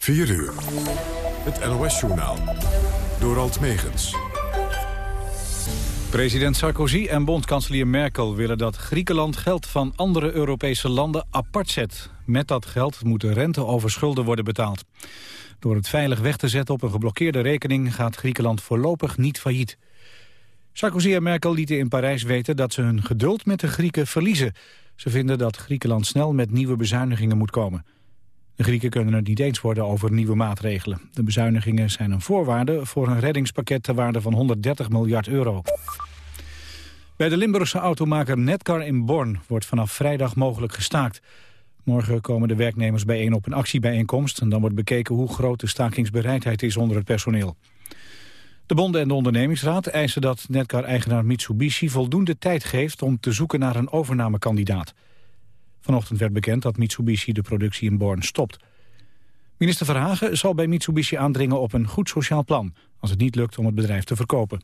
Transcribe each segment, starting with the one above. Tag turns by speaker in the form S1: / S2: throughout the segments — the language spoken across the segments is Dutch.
S1: 4 uur. Het NOS-journaal. Door Alt Megens.
S2: President Sarkozy en bondkanselier Merkel willen dat Griekenland geld van andere Europese landen apart zet. Met dat geld moet de rente over schulden worden betaald. Door het veilig weg te zetten op een geblokkeerde rekening gaat Griekenland voorlopig niet failliet. Sarkozy en Merkel lieten in Parijs weten dat ze hun geduld met de Grieken verliezen. Ze vinden dat Griekenland snel met nieuwe bezuinigingen moet komen. De Grieken kunnen het niet eens worden over nieuwe maatregelen. De bezuinigingen zijn een voorwaarde voor een reddingspakket ter waarde van 130 miljard euro. Bij de Limburgse automaker Netcar in Born wordt vanaf vrijdag mogelijk gestaakt. Morgen komen de werknemers bijeen op een actiebijeenkomst... en dan wordt bekeken hoe groot de stakingsbereidheid is onder het personeel. De bonden en de ondernemingsraad eisen dat Netcar-eigenaar Mitsubishi voldoende tijd geeft om te zoeken naar een overnamekandidaat. Vanochtend werd bekend dat Mitsubishi de productie in Born stopt. Minister Verhagen zal bij Mitsubishi aandringen op een goed sociaal plan... als het niet lukt om het bedrijf te verkopen.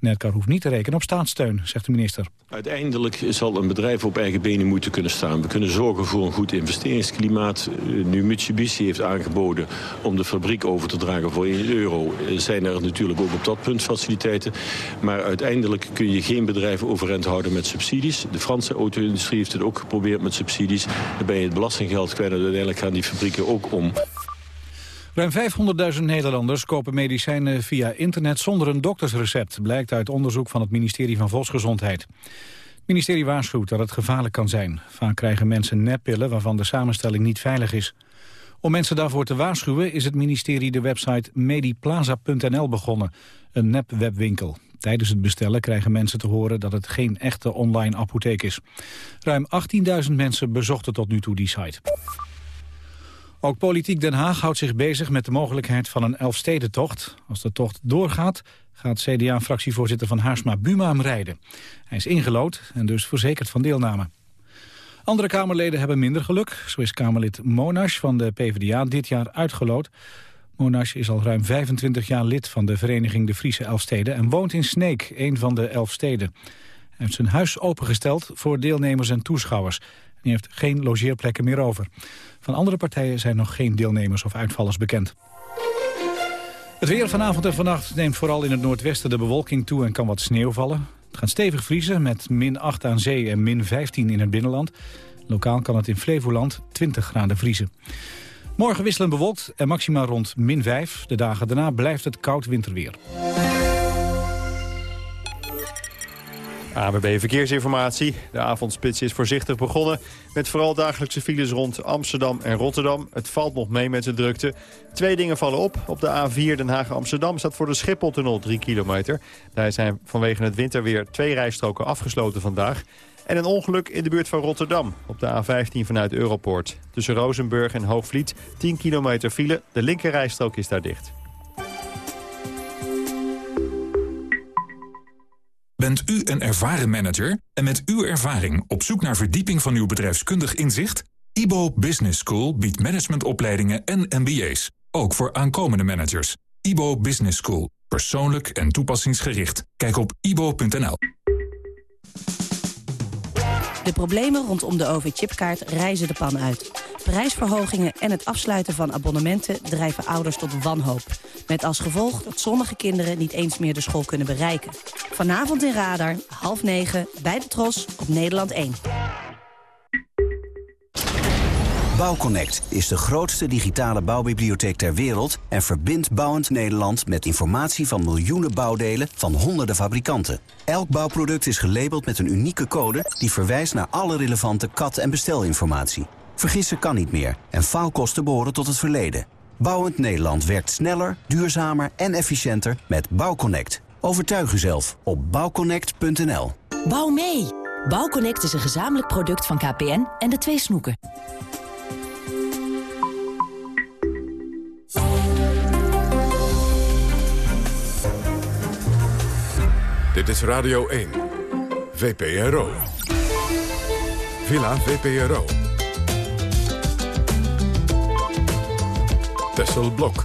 S2: Netcar hoeft niet te rekenen op staatssteun, zegt de minister.
S3: Uiteindelijk zal een bedrijf op eigen benen moeten kunnen staan. We kunnen zorgen voor een goed investeringsklimaat. Eh, nu Mitsubishi heeft aangeboden om de fabriek over te dragen voor 1 euro... Eh, zijn er natuurlijk ook op dat punt faciliteiten. Maar uiteindelijk kun je geen bedrijf overeind houden met subsidies. De Franse auto-industrie heeft het ook geprobeerd met subsidies. Dan ben je het belastinggeld kwijt en uiteindelijk gaan die fabrieken ook om.
S2: Ruim 500.000 Nederlanders kopen medicijnen via internet zonder een doktersrecept, blijkt uit onderzoek van het ministerie van Volksgezondheid. Het ministerie waarschuwt dat het gevaarlijk kan zijn. Vaak krijgen mensen neppillen waarvan de samenstelling niet veilig is. Om mensen daarvoor te waarschuwen is het ministerie de website mediplaza.nl begonnen, een nepwebwinkel. Tijdens het bestellen krijgen mensen te horen dat het geen echte online apotheek is. Ruim 18.000 mensen bezochten tot nu toe die site. Ook Politiek Den Haag houdt zich bezig met de mogelijkheid van een Elfstedentocht. Als de tocht doorgaat, gaat CDA-fractievoorzitter van Haarsma Buma hem rijden. Hij is ingelood en dus verzekerd van deelname. Andere Kamerleden hebben minder geluk. Zo is Kamerlid Monash van de PvdA dit jaar uitgelood. Monash is al ruim 25 jaar lid van de vereniging De Friese Elfsteden... en woont in Sneek, een van de elf steden. Hij heeft zijn huis opengesteld voor deelnemers en toeschouwers. Heeft geen logeerplekken meer over. Van andere partijen zijn nog geen deelnemers of uitvallers bekend. Het weer vanavond en vannacht neemt vooral in het noordwesten de bewolking toe en kan wat sneeuw vallen. Het gaat stevig vriezen met min 8 aan zee en min 15 in het binnenland. Lokaal kan het in Flevoland 20 graden vriezen. Morgen wisselen bewolkt en maximaal rond min 5. De dagen daarna blijft het koud winterweer.
S4: ABB Verkeersinformatie. De avondspits is voorzichtig begonnen... met vooral dagelijkse files rond Amsterdam en Rotterdam. Het valt nog mee met de drukte. Twee dingen vallen op. Op de A4 Den Haag-Amsterdam staat voor de Schipholtunnel 3 kilometer. Daar zijn vanwege het winterweer twee rijstroken afgesloten vandaag. En een ongeluk in de buurt van Rotterdam, op de A15 vanuit Europoort. Tussen Rozenburg en Hoogvliet 10 kilometer file. De linkerrijstrook is daar dicht.
S5: Bent u een ervaren manager en met uw ervaring op zoek naar verdieping van uw bedrijfskundig inzicht? IBO Business School biedt managementopleidingen en MBA's, ook voor aankomende managers. IBO Business School, persoonlijk en toepassingsgericht. Kijk op ibo.nl.
S6: De problemen rondom de OV-chipkaart reizen de pan uit. Prijsverhogingen en het afsluiten van abonnementen drijven ouders tot wanhoop. Met als gevolg dat sommige kinderen niet eens meer de school kunnen bereiken. Vanavond in Radar, half negen, bij de Tros, op Nederland 1.
S7: Bouwconnect is de grootste digitale bouwbibliotheek ter wereld... en verbindt bouwend Nederland met informatie van miljoenen bouwdelen van honderden fabrikanten. Elk bouwproduct is gelabeld met een unieke code... die verwijst naar alle relevante kat- en bestelinformatie. Vergissen kan niet meer en faalkosten behoren tot het verleden. Bouwend Nederland werkt sneller, duurzamer en efficiënter met Bouwconnect. Overtuig uzelf op bouwconnect.nl.
S8: Bouw mee! Bouwconnect is een gezamenlijk product van KPN en de twee snoeken.
S1: Dit is Radio 1. VPRO. Villa VPRO. Tessel Blok.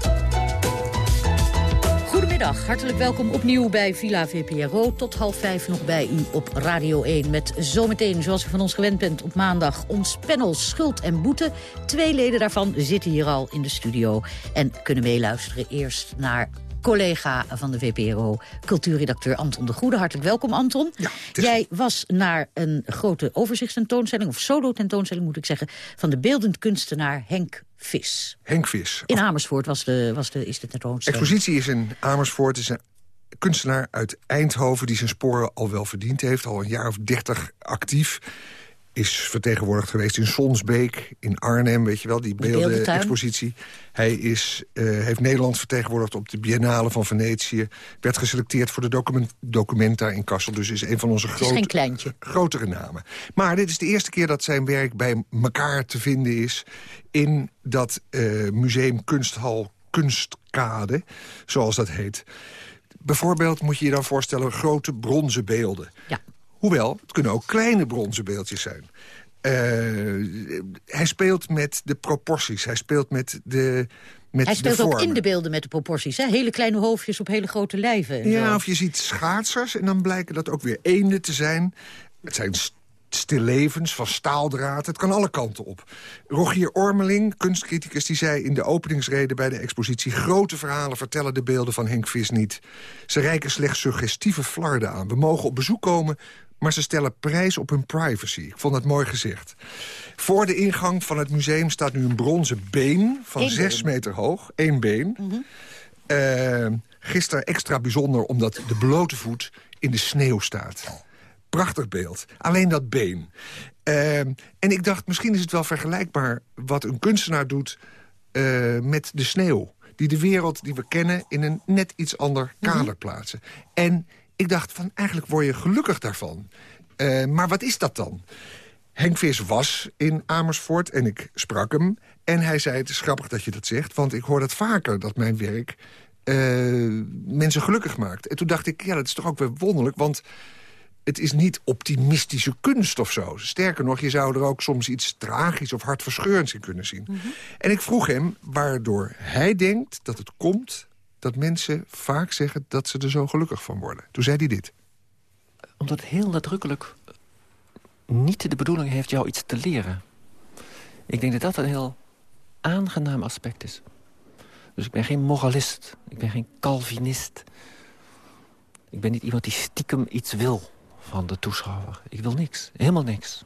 S9: Goedemiddag, hartelijk welkom opnieuw bij Villa VPRO. Tot half vijf nog bij u op Radio 1. Met zometeen, zoals u van ons gewend bent, op maandag ons panel Schuld en Boete. Twee leden daarvan zitten hier al in de studio en kunnen meeluisteren. Eerst naar collega van de VPRO, cultuurredacteur Anton de Goede. Hartelijk welkom, Anton.
S10: Ja,
S9: Jij was naar een grote overzichtstentoonstelling, of solo-tentoonstelling moet ik zeggen... van de beeldend kunstenaar Henk Vis.
S10: Henk Vis.
S9: In Amersfoort was de, was de, is de tentoonstelling.
S10: Expositie is in Amersfoort. is een kunstenaar uit Eindhoven die zijn sporen al wel verdiend heeft. Al een jaar of dertig actief. Is vertegenwoordigd geweest in Sonsbeek, in Arnhem, weet je wel, die beelden-expositie. Hij is, uh, heeft Nederland vertegenwoordigd op de Biennale van Venetië. Werd geselecteerd voor de document, Documenta in Kassel. Dus is een van onze grote, grotere namen. Maar dit is de eerste keer dat zijn werk bij elkaar te vinden is... in dat uh, museum Kunsthal Kunstkade, zoals dat heet. Bijvoorbeeld moet je je dan voorstellen grote bronzen beelden.
S9: Ja.
S10: Hoewel, het kunnen ook kleine bronzen beeldjes zijn. Uh, hij speelt met de proporties. Hij speelt met de met
S9: Hij speelt ook in de beelden met de proporties. Hè? Hele kleine hoofdjes op hele grote lijven.
S10: Ja,
S9: zo.
S10: of je ziet schaatsers en dan blijken dat ook weer eenden te zijn. Het zijn stillevens van staaldraad. Het kan alle kanten op. Rogier Ormeling, kunstcriticus, die zei in de openingsrede bij de expositie... grote verhalen vertellen de beelden van Henk Vis niet. Ze reiken slechts suggestieve flarden aan. We mogen op bezoek komen, maar ze stellen prijs op hun privacy. Ik vond dat mooi gezegd. Voor de ingang van het museum staat nu een bronzen been van
S9: Eén
S10: zes
S9: been.
S10: meter hoog. Eén been. Uh, gisteren extra bijzonder omdat de blote voet in de sneeuw staat. Prachtig beeld. Alleen dat been. Uh, en ik dacht, misschien is het wel vergelijkbaar... wat een kunstenaar doet uh, met de sneeuw. Die de wereld die we kennen in een net iets ander kader plaatsen. En ik dacht, van eigenlijk word je gelukkig daarvan. Uh, maar wat is dat dan? Henk Vis was in Amersfoort en ik sprak hem. En hij zei, het is grappig dat je dat zegt... want ik hoor dat vaker, dat mijn werk uh, mensen gelukkig maakt. En toen dacht ik, ja, dat is toch ook weer wonderlijk... want het is niet optimistische kunst of zo. Sterker nog, je zou er ook soms iets tragisch of hartverscheurends in kunnen zien. Mm -hmm. En ik vroeg hem waardoor hij denkt dat het komt... dat mensen vaak zeggen dat ze er zo gelukkig van worden. Toen zei hij dit.
S11: Omdat heel nadrukkelijk niet de bedoeling heeft jou iets te leren. Ik denk dat dat een heel aangenaam aspect is. Dus ik ben geen moralist. Ik ben geen Calvinist. Ik ben niet iemand die stiekem iets wil van de toeschouwer. Ik wil niks. Helemaal niks.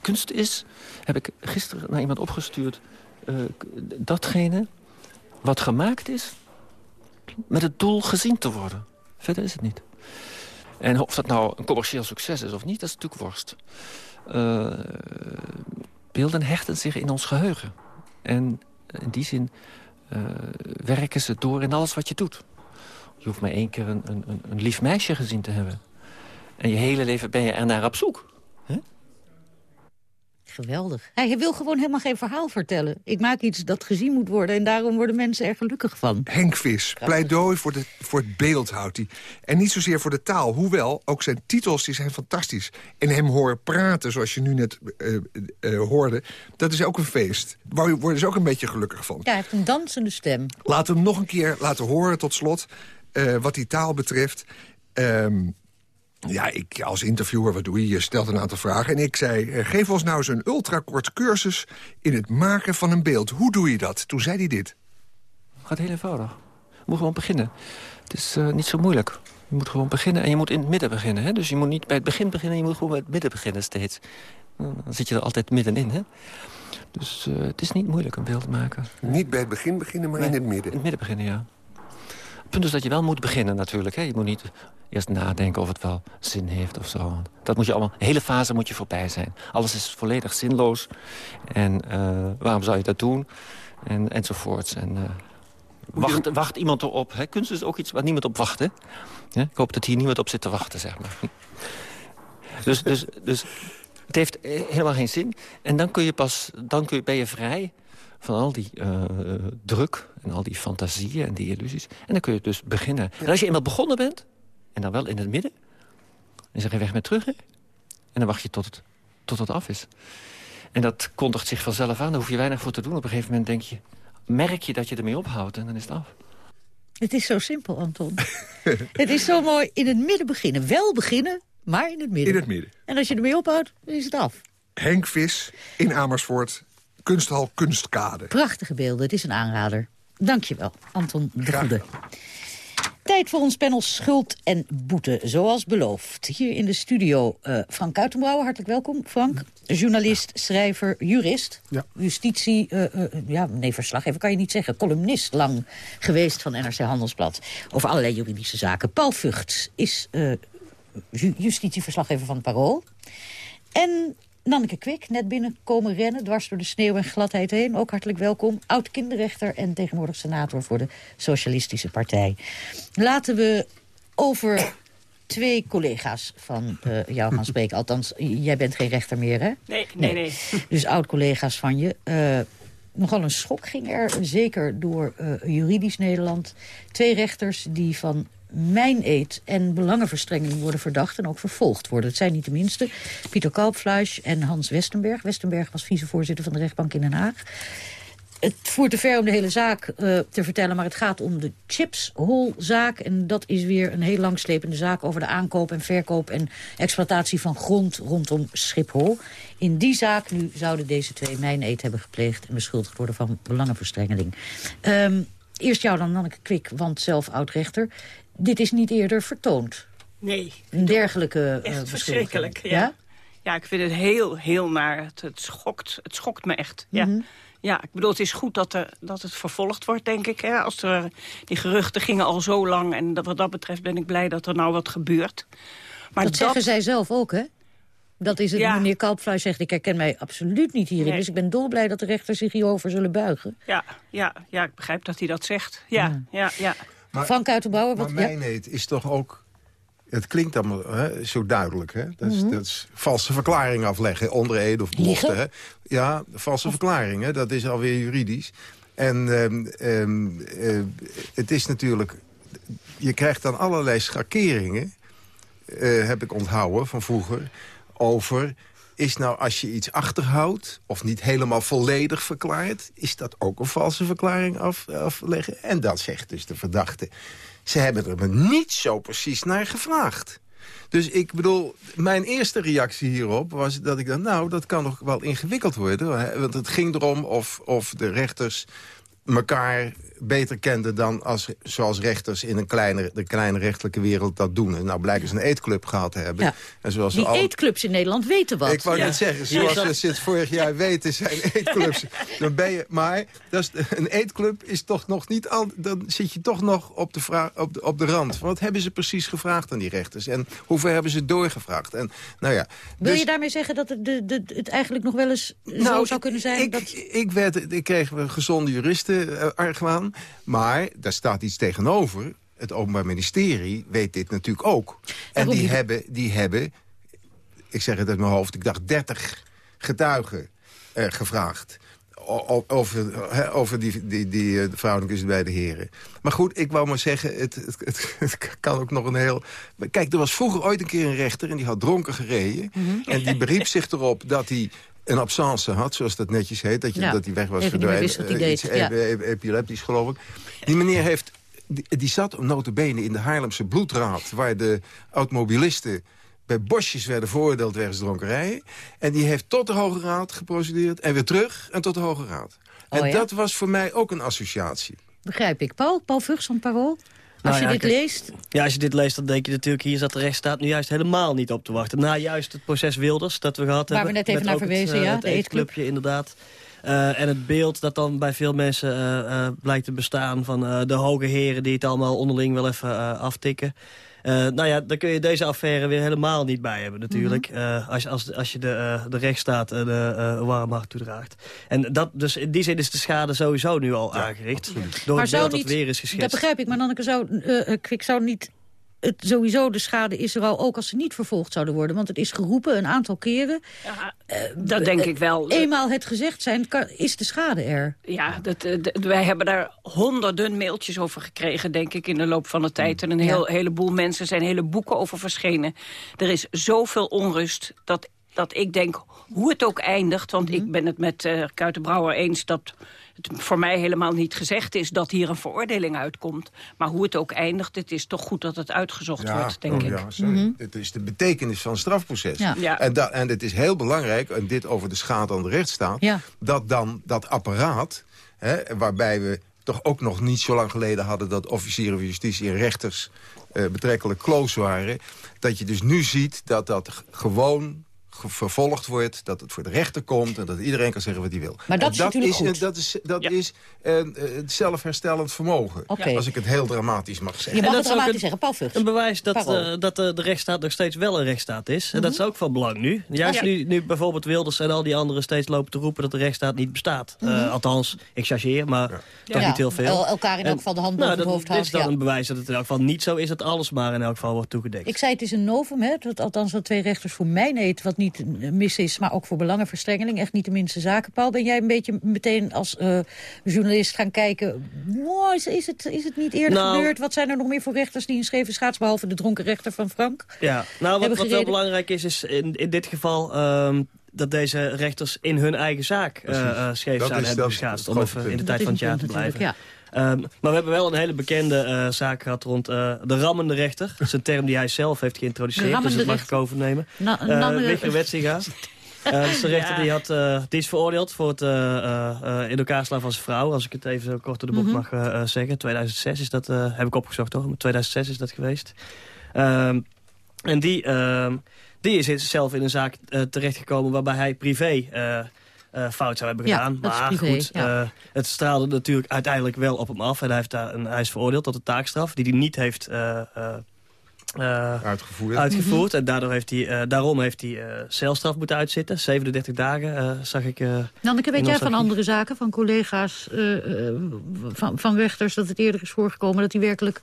S11: Kunst is, heb ik gisteren naar iemand opgestuurd... Uh, datgene wat gemaakt is met het doel gezien te worden. Verder is het niet. En of dat nou een commercieel succes is of niet, dat is natuurlijk worst. Uh, beelden hechten zich in ons geheugen. En in die zin uh, werken ze door in alles wat je doet. Je hoeft maar één keer een, een, een lief meisje gezien te hebben. En je hele leven ben je er naar op zoek.
S9: Geweldig. Hij wil gewoon helemaal geen verhaal vertellen. Ik maak iets dat gezien moet worden en daarom worden mensen er gelukkig van.
S10: Henk Vis, pleidooi voor, de, voor het beeld houdt hij. En niet zozeer voor de taal. Hoewel, ook zijn titels die zijn fantastisch. En hem horen praten, zoals je nu net uh, uh, hoorde... dat is ook een feest. Waar worden ze ook een beetje gelukkig van.
S9: Ja, hij heeft een dansende stem.
S10: Laten we hem nog een keer laten horen tot slot... Uh, wat die taal betreft... Um, ja, ik als interviewer, wat doe je? Je stelt een aantal vragen. En ik zei, geef ons nou eens een ultrakort cursus... in het maken van een beeld. Hoe doe je dat? Toen zei hij dit.
S11: Het gaat heel eenvoudig. Je moet gewoon beginnen. Het is uh, niet zo moeilijk. Je moet gewoon beginnen en je moet in het midden beginnen. Hè? Dus je moet niet bij het begin beginnen, je moet gewoon bij het midden beginnen steeds. Dan zit je er altijd middenin, hè? Dus uh, het is niet moeilijk een beeld maken.
S10: Niet bij het begin beginnen, maar nee, in het midden?
S11: In het midden beginnen, ja. Het punt is dat je wel moet beginnen natuurlijk. Hè? Je moet niet eerst nadenken of het wel zin heeft of zo. Dat moet je allemaal, de hele fase moet je voorbij zijn. Alles is volledig zinloos. En uh, waarom zou je dat doen? En, enzovoorts. En, uh, wacht, wacht iemand erop. Hè? Kunst is ook iets waar niemand op wacht. Hè? Ja? Ik hoop dat hier niemand op zit te wachten, zeg maar. dus, dus, dus het heeft helemaal geen zin. En dan, kun je pas, dan kun je, ben je vrij van al die uh, druk en al die fantasieën en die illusies. En dan kun je dus beginnen. En als je eenmaal begonnen bent, en dan wel in het midden... dan zeg je weg met terug, hè? En dan wacht je tot het, tot het af is. En dat kondigt zich vanzelf aan, daar hoef je weinig voor te doen. Op een gegeven moment denk je, merk je dat je ermee ophoudt en dan is het af.
S9: Het is zo simpel, Anton. het is zo mooi in het midden beginnen. Wel beginnen, maar in het midden.
S10: In het midden.
S9: En als je ermee ophoudt, dan is het af.
S10: Henk Vis in Amersfoort, kunsthal Kunstkade.
S9: Prachtige beelden, het is een aanrader. Dankjewel, Anton de Goede. Tijd voor ons panel Schuld en Boete, zoals beloofd. Hier in de studio uh, Frank Kuitenbrouwer, hartelijk welkom. Frank, journalist, schrijver, jurist.
S12: Ja.
S9: Justitie, uh, uh, ja, nee, verslaggever kan je niet zeggen. Columnist lang geweest van NRC Handelsblad. Over allerlei juridische zaken. Paul Vught is ju justitieverslaggever van het Parool. En Nanneke Kwik, net binnenkomen rennen, dwars door de sneeuw en gladheid heen. Ook hartelijk welkom. Oud-kinderrechter en tegenwoordig senator voor de Socialistische Partij. Laten we over twee collega's van uh, jou gaan spreken. Althans, jij bent geen rechter meer, hè?
S13: Nee, nee, nee.
S9: Dus oud-collega's van je. Uh, nogal een schok ging er, zeker door uh, juridisch Nederland. Twee rechters die van mijn eet en belangenverstrenging worden verdacht en ook vervolgd worden. Het zijn niet de minste. Pieter Kalpfleisch en Hans Westenberg. Westenberg was vicevoorzitter van de rechtbank in Den Haag. Het voert te ver om de hele zaak uh, te vertellen, maar het gaat om de chipshol-zaak. En dat is weer een heel langslepende zaak over de aankoop en verkoop en exploitatie van grond rondom Schiphol. In die zaak nu zouden deze twee mijn eet hebben gepleegd en beschuldigd worden van belangenverstrengeling. Um, eerst jou dan, Nanneke Kwik, want zelf oud-rechter dit is niet eerder vertoond.
S13: Nee.
S9: Een dergelijke uh,
S13: Echt verschrikkelijk, ja. ja. ja. ik vind het heel, heel naar. Het, het, schokt, het schokt me echt, ja. Mm -hmm. Ja, ik bedoel, het is goed dat, er, dat het vervolgd wordt, denk ik. Hè? Als er, die geruchten gingen al zo lang. En dat, wat dat betreft ben ik blij dat er nou wat gebeurt.
S9: Maar dat, dat zeggen zij zelf ook, hè? Dat is het, ja. meneer Kalpfluis zegt, ik herken mij absoluut niet hierin. Nee. Dus ik ben dolblij dat de rechters zich hierover zullen buigen.
S13: Ja, ja, ja, ik begrijp dat hij dat zegt. Ja, ja, ja. ja.
S9: Maar, Frank Uitenbouwer, wat...
S12: Maar mijn eet is toch ook... Het klinkt allemaal hè, zo duidelijk. Hè? Dat, is, mm -hmm. dat is valse verklaring afleggen, onder eed of belofte. Hè? Ja, valse of... verklaringen, dat is alweer juridisch. En um, um, uh, het is natuurlijk... Je krijgt dan allerlei schakeringen, uh, heb ik onthouden van vroeger... over is nou als je iets achterhoudt of niet helemaal volledig verklaart... is dat ook een valse verklaring af, afleggen? En dat zegt dus de verdachte. Ze hebben er me niet zo precies naar gevraagd. Dus ik bedoel, mijn eerste reactie hierop was dat ik dacht... nou, dat kan nog wel ingewikkeld worden. Want het ging erom of, of de rechters elkaar beter kenden dan als, zoals rechters in een kleine, de kleine rechtelijke wereld dat doen. En nou blijken ze een eetclub gehad te hebben.
S9: Ja.
S12: En zoals
S9: Die
S12: al...
S9: eetclubs in Nederland weten wat.
S12: Ik wou
S9: ja.
S12: net zeggen, zoals we sinds vorig jaar weten zijn eetclubs. dan ben je, maar dat is, een eetclub is toch nog niet al. Dan zit je toch nog op de, vraag, op de, op de rand. Wat hebben ze precies gevraagd aan die rechters? En hoeveel hebben ze doorgevraagd? En, nou ja,
S9: Wil
S12: dus,
S9: je daarmee zeggen dat het, de, de, het eigenlijk nog wel eens
S12: nou,
S9: zo zou kunnen zijn?
S12: Ik,
S9: dat...
S12: ik, werd, ik kreeg gezonde juristen uh, argwaan. Maar daar staat iets tegenover. Het Openbaar Ministerie weet dit natuurlijk ook. En die hebben, die hebben, ik zeg het uit mijn hoofd... ik dacht 30 getuigen uh, gevraagd over, he, over die, die, die uh, verhouding bij de heren. Maar goed, ik wou maar zeggen, het, het, het, het, kan ook nog een heel... Kijk, er was vroeger ooit een keer een rechter en die had dronken gereden. Mm -hmm. En die beriep zich erop dat hij een absence had, zoals dat netjes heet. Dat, je,
S9: ja.
S12: dat hij weg was
S9: Even
S12: verdwenen.
S9: Uh, iets
S12: ja. epileptisch, geloof ik. Die meneer heeft... Die, die zat notabene in de Haarlemse bloedraad... waar de automobilisten bij bosjes werden veroordeeld wegens dronkerij. En die heeft tot de Hoge Raad geprocedeerd en weer terug en tot de Hoge Raad. En
S9: oh, ja?
S12: dat was voor mij ook een associatie.
S9: Begrijp ik. Paul, Paul Vugs van Parool? Als
S14: nou
S9: je
S14: ja,
S9: dit leest...
S14: Ja, als je dit leest, dan denk je natuurlijk... hier zat de rechtsstaat nu juist helemaal niet op te wachten. Na juist het proces Wilders dat we gehad
S9: Waar
S14: hebben.
S9: we net even naar verwezen,
S14: het,
S9: ja,
S14: het
S9: de
S14: eetclubje, inderdaad. Uh, en het beeld dat dan bij veel mensen uh, uh, blijkt te bestaan... van de hoge heren die het allemaal onderling wel even aftikken... Uh, nou ja, dan kun je deze affaire weer helemaal niet bij hebben natuurlijk. Mm -hmm. uh, als, als, als je de, uh, de rechtsstaat uh, de uh, warm hart toedraagt. En dat, dus in die zin is de schade sowieso nu al ja, aangericht.
S12: Absoluut.
S14: Door
S9: maar
S14: het beeld
S9: niet,
S14: dat weer is geschetst.
S9: Dat begrijp ik, maar Nanneke zou, uh, Kwik zou niet... Het, sowieso de schade is er al, ook als ze niet vervolgd zouden worden. Want het is geroepen een aantal keren.
S13: Ja, dat denk ik wel.
S9: Eenmaal het gezegd zijn, kan, is de schade er.
S13: Ja, dat, dat, wij hebben daar honderden mailtjes over gekregen, denk ik, in de loop van de tijd. En een heel, ja. heleboel mensen zijn hele boeken over verschenen. Er is zoveel onrust dat, dat ik denk, hoe het ook eindigt... want mm -hmm. ik ben het met uh, Kuitenbrouwer eens dat het voor mij helemaal niet gezegd is dat hier een veroordeling uitkomt. Maar hoe het ook eindigt, het is toch goed dat het uitgezocht wordt, denk
S12: oh,
S13: ik.
S12: Ja.
S13: Mhm.
S12: Het is de betekenis van strafproces.
S13: Ja. Ja.
S12: En, en het is heel belangrijk, en dit over de schade aan de rechtsstaat...
S9: Ja.
S12: dat dan dat apparaat, hè, waarbij we toch ook nog niet zo lang geleden hadden... dat officieren van justitie en rechters eh, betrekkelijk close waren... dat je dus nu ziet dat dat gewoon ge- vervolgd wordt, dat het voor de rechter komt... en dat iedereen kan zeggen wat hij wil.
S9: Maar dat
S12: En
S9: is natuurlijk
S12: is,
S9: goed.
S12: Dat is, dat is eh, eh, het zelfherstellend vermogen.
S9: Oké.
S12: Als ik het heel dramatisch mag zeggen.
S9: Je mag
S14: En
S9: het
S14: dat is ook
S9: dramatisch
S14: een-
S9: zeggen, Paul Vugts.
S14: Een bewijs dat, eh, dat eh, de rechtsstaat nog steeds wel een rechtsstaat is. En dat is ook van belang nu. Juist
S9: Mhm. Ja.
S14: nu, nu bijvoorbeeld Wilders en al die anderen steeds lopen te roepen dat de rechtsstaat niet bestaat. Eh,
S9: Mhm.
S14: althans, ik chargeer, maar toch
S9: Ja.
S14: niet heel veel.
S9: El- elkaar in elk geval de hand
S14: nou,
S9: boven het
S14: dat-
S9: hoofd
S14: Dit is dan
S9: houden,
S14: een bewijs dat het in elk geval niet zo is dat alles maar in elk geval wordt toegedekt.
S9: Ik zei het is een novum, hè? Dat, althans wat twee rechters voor mij neemt, wat niet eh, mis is, maar ook voor belangenverstrengeling. Echt niet de minste zaken. Paul, ben jij een beetje meteen als eh, journalist gaan kijken... Wow, is, is, het, is het niet eerder
S14: Nou-
S9: gebeurd? Wat zijn er nog meer voor rechters die een scheve schaats... behalve de dronken rechter van Frank?
S14: Ja, nou wat, wat wel belangrijk is, is in, in dit geval ehm, dat deze rechters in hun eigen zaak eh eh, scheef zijn hebben geschaatst. Om even in de tijd van het jaar te blijven.
S9: natuurlijk,
S14: Ehm, maar we hebben wel een hele bekende eh, zaak gehad rond eh, de rammende rechter. Dat is een term die hij zelf heeft geïntroduceerd, dus dat mag ik overnemen.
S9: Na,
S14: Uh, Wigger Wetsinga. Eh, dat is de rechter
S13: Ja.
S14: die, had, die is veroordeeld voor het in elkaar slaan van zijn vrouw. Als ik het even zo kort door de bocht
S9: Mhm.
S14: mag zeggen. 2006 is dat, heb ik opgezocht toch? 2006 is dat geweest. Ehm, en die, ehm, die is zelf in een zaak terechtgekomen waarbij hij privé... eh, fout zou hebben gedaan. maar
S9: privé,
S14: goed,
S9: ja.
S14: eh, het straalde natuurlijk uiteindelijk wel op hem af. En hij, heeft daar een, hij is veroordeeld tot een taakstraf die hij niet heeft eh, eh, eh,
S12: Uitgevoerd.
S14: uitgevoerd. En daardoor heeft hij, eh, daarom heeft hij eh, celstraf moeten uitzitten. 37 dagen eh, zag ik... eh,
S9: Nanneke, weet jij van andere zaken, van collega's, eh, eh, van, van rechters... dat het eerder is voorgekomen dat die werkelijk...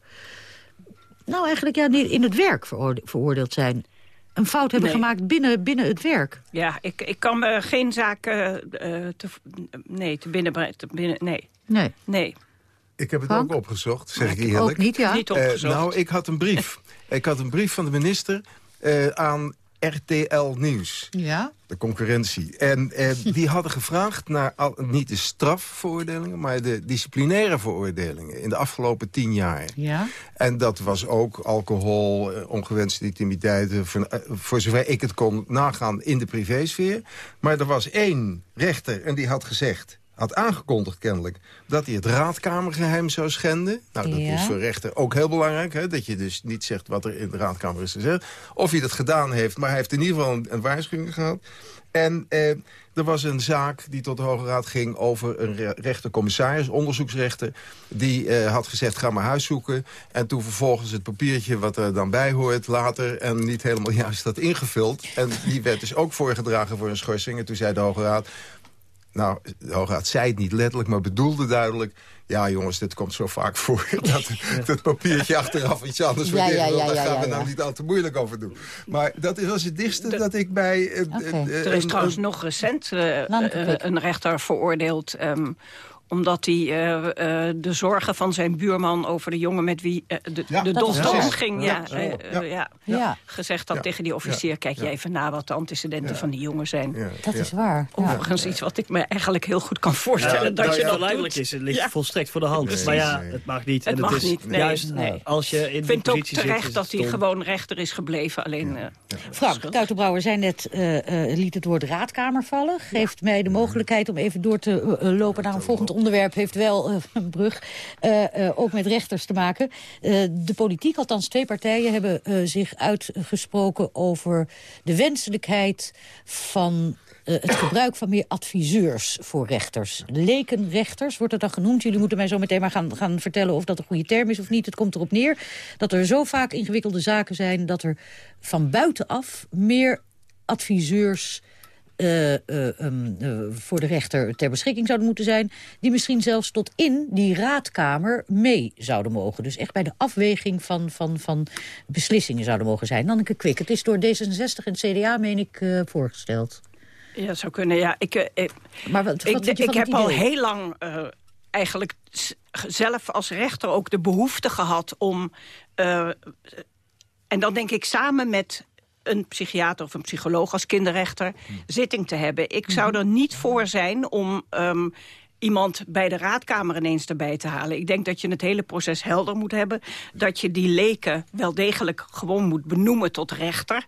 S9: nou eigenlijk ja, niet in het werk veroorde- veroordeeld zijn... een fout hebben
S13: Nee.
S9: gemaakt binnen, binnen het werk.
S13: Ja, ik, ik kan me geen zaken eh, te, nee, te binnen, te binnen... Nee,
S9: Nee.
S13: nee.
S12: Ik heb het
S9: Frank?
S12: ook opgezocht, zeg ik
S9: ik
S12: eerlijk.
S9: ook niet, ja.
S13: Niet
S12: Eh, nou, ik had een brief. ik had een brief van de minister eh, aan RTL Nieuws.
S9: Ja?
S12: De concurrentie. En eh, die hadden gevraagd naar al, niet de strafveroordelingen... maar de disciplinaire veroordelingen in de afgelopen tien jaar.
S9: Ja.
S12: En dat was ook alcohol, eh, ongewenste intimiteiten... Voor, eh, voor zover ik het kon nagaan in de privésfeer. Maar er was één rechter en die had gezegd... had aangekondigd kennelijk dat hij het raadkamergeheim zou schenden. Nou, dat
S9: Ja.
S12: is voor rechter ook heel belangrijk. Hè, dat je dus niet zegt wat er in de raadkamer is gezegd. Of hij dat gedaan heeft, maar hij heeft in ieder geval een, een waarschuwing gehad. En eh, er was een zaak die tot de Hoge Raad ging over een re- rechtercommissaris, onderzoeksrechter. Die eh, had gezegd, ga maar huis zoeken. En toen vervolgens het papiertje wat er dan bij hoort later... en niet helemaal juist had ingevuld. En die werd dus ook voorgedragen voor een schorsing. En toen zei de Hoge Raad... Nou, de Hoge Raad zei het niet letterlijk, maar bedoelde duidelijk... ja jongens, dit komt zo vaak voor dat dat papiertje achteraf iets anders
S9: Ja,
S12: wordt
S9: ja,
S12: ingevuld.
S9: ja,
S12: Daar
S9: ja,
S12: gaan
S9: ja,
S12: we
S9: ja.
S12: nou niet al te moeilijk over doen. Maar dat was het dichtste dat ik bij... eh,
S9: Oké.
S12: eh,
S13: Er is
S12: een-
S13: trouwens
S12: een-
S13: nog recent eh, een rechter veroordeeld... omdat hij eh, eh, de zorgen van zijn buurman over de jongen met wie eh, de,
S12: Ja,
S13: de dochter omging... Ja,
S12: Ja,
S13: eh,
S12: ja.
S13: ja,
S9: Ja.
S13: gezegd had
S12: Ja.
S13: tegen die officier... kijk je even na wat de antecedenten van die jongen zijn.
S12: ja,
S9: Dat
S12: ja.
S9: is waar. Ja.
S13: Overigens iets wat ik me eigenlijk heel goed kan voorstellen...
S14: Ja,
S13: dat
S14: dat
S13: je dat doet.
S14: is. Het ligt
S13: Ja.
S14: volstrekt voor de hand. Maar ja, het mag niet.
S13: Het
S14: en
S13: mag
S14: het is
S13: niet, nee.
S14: Juist
S9: Nee.
S14: als je in
S13: Ik vind het ook
S14: zit...
S13: terecht
S14: is
S13: dat hij gewoon rechter is gebleven. Alleen, eh,
S9: Frank Kuitenbrouwer zei net, eh, eh, liet het woord raadkamer vallen. Geeft mij de mogelijkheid om even door te lopen naar een volgend onderwerp. Heeft wel eh, een brug, eh, eh, ook met rechters te maken. De politiek, althans twee partijen, hebben zich uitgesproken over de wenselijkheid van het gebruik van meer adviseurs voor rechters. Lekenrechters wordt het dan genoemd. Jullie moeten mij zo meteen maar gaan, gaan vertellen of dat een goede term is of niet. Het komt erop neer dat er zo vaak ingewikkelde zaken zijn... dat er van buitenaf meer adviseurs... eh, eh, ehm, eh, voor de rechter ter beschikking zouden moeten zijn... die misschien zelfs tot in die raadkamer mee zouden mogen. Dus echt bij de afweging van, van, van beslissingen zouden mogen zijn. Nanneke Kwik, het is door D66 en CDA, meen ik, voorgesteld.
S13: ja, zou kunnen. Ja, ik, ik,
S9: Maar wat, wat
S13: ik, heb al heel lang eigenlijk zelf als rechter ook de behoefte gehad om... en dan denk ik samen met een psychiater of een psycholoog als kinderrechter zitting te hebben. Ik zou er niet voor zijn om... ehm, iemand bij de raadkamer ineens erbij te halen. Ik denk dat je het hele proces helder moet hebben. Dat je die leken wel degelijk gewoon moet benoemen tot rechter.